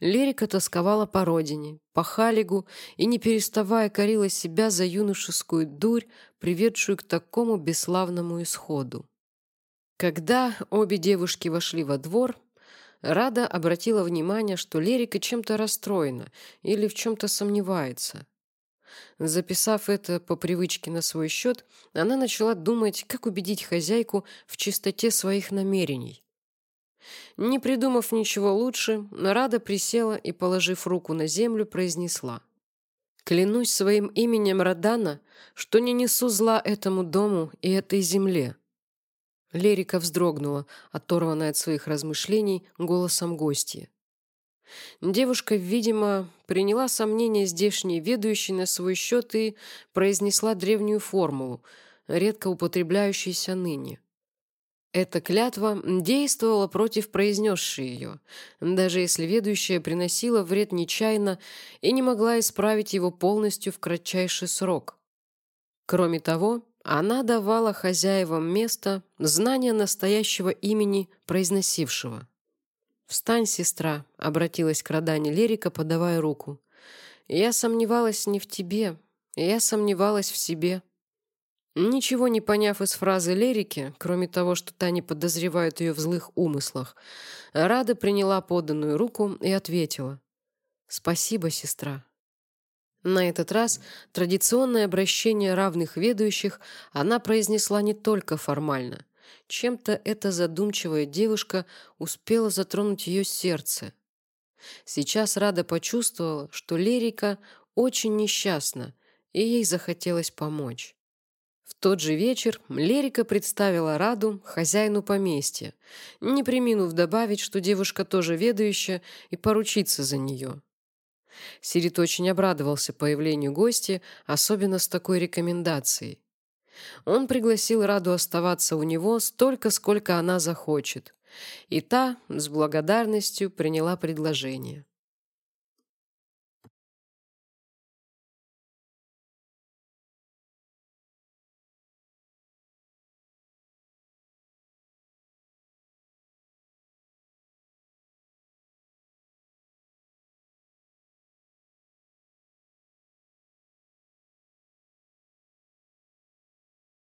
Лерика тосковала по родине, по Халигу и, не переставая, корила себя за юношескую дурь, приведшую к такому бесславному исходу. Когда обе девушки вошли во двор, Рада обратила внимание, что Лерика чем-то расстроена или в чем-то сомневается. Записав это по привычке на свой счет, она начала думать, как убедить хозяйку в чистоте своих намерений. Не придумав ничего лучше, Рада присела и, положив руку на землю, произнесла. «Клянусь своим именем Радана, что не несу зла этому дому и этой земле». Лерика вздрогнула, оторванная от своих размышлений голосом гостья. Девушка, видимо, приняла сомнения здешней ведущей на свой счет и произнесла древнюю формулу, редко употребляющуюся ныне. Эта клятва действовала против произнесшей ее, даже если ведущая приносила вред нечаянно и не могла исправить его полностью в кратчайший срок. Кроме того, она давала хозяевам места знание настоящего имени произносившего. «Встань, сестра», — обратилась к Радане Лерика, подавая руку. «Я сомневалась не в тебе, я сомневалась в себе». Ничего не поняв из фразы Лерики, кроме того, что та не подозревает ее в злых умыслах, Рада приняла поданную руку и ответила. «Спасибо, сестра». На этот раз традиционное обращение равных ведущих она произнесла не только формально — чем-то эта задумчивая девушка успела затронуть ее сердце. Сейчас Рада почувствовала, что Лерика очень несчастна, и ей захотелось помочь. В тот же вечер Лерика представила Раду хозяину поместья, не приминув добавить, что девушка тоже ведающая и поручиться за нее. Сирит очень обрадовался появлению гостя, особенно с такой рекомендацией. Он пригласил Раду оставаться у него столько, сколько она захочет. И та с благодарностью приняла предложение.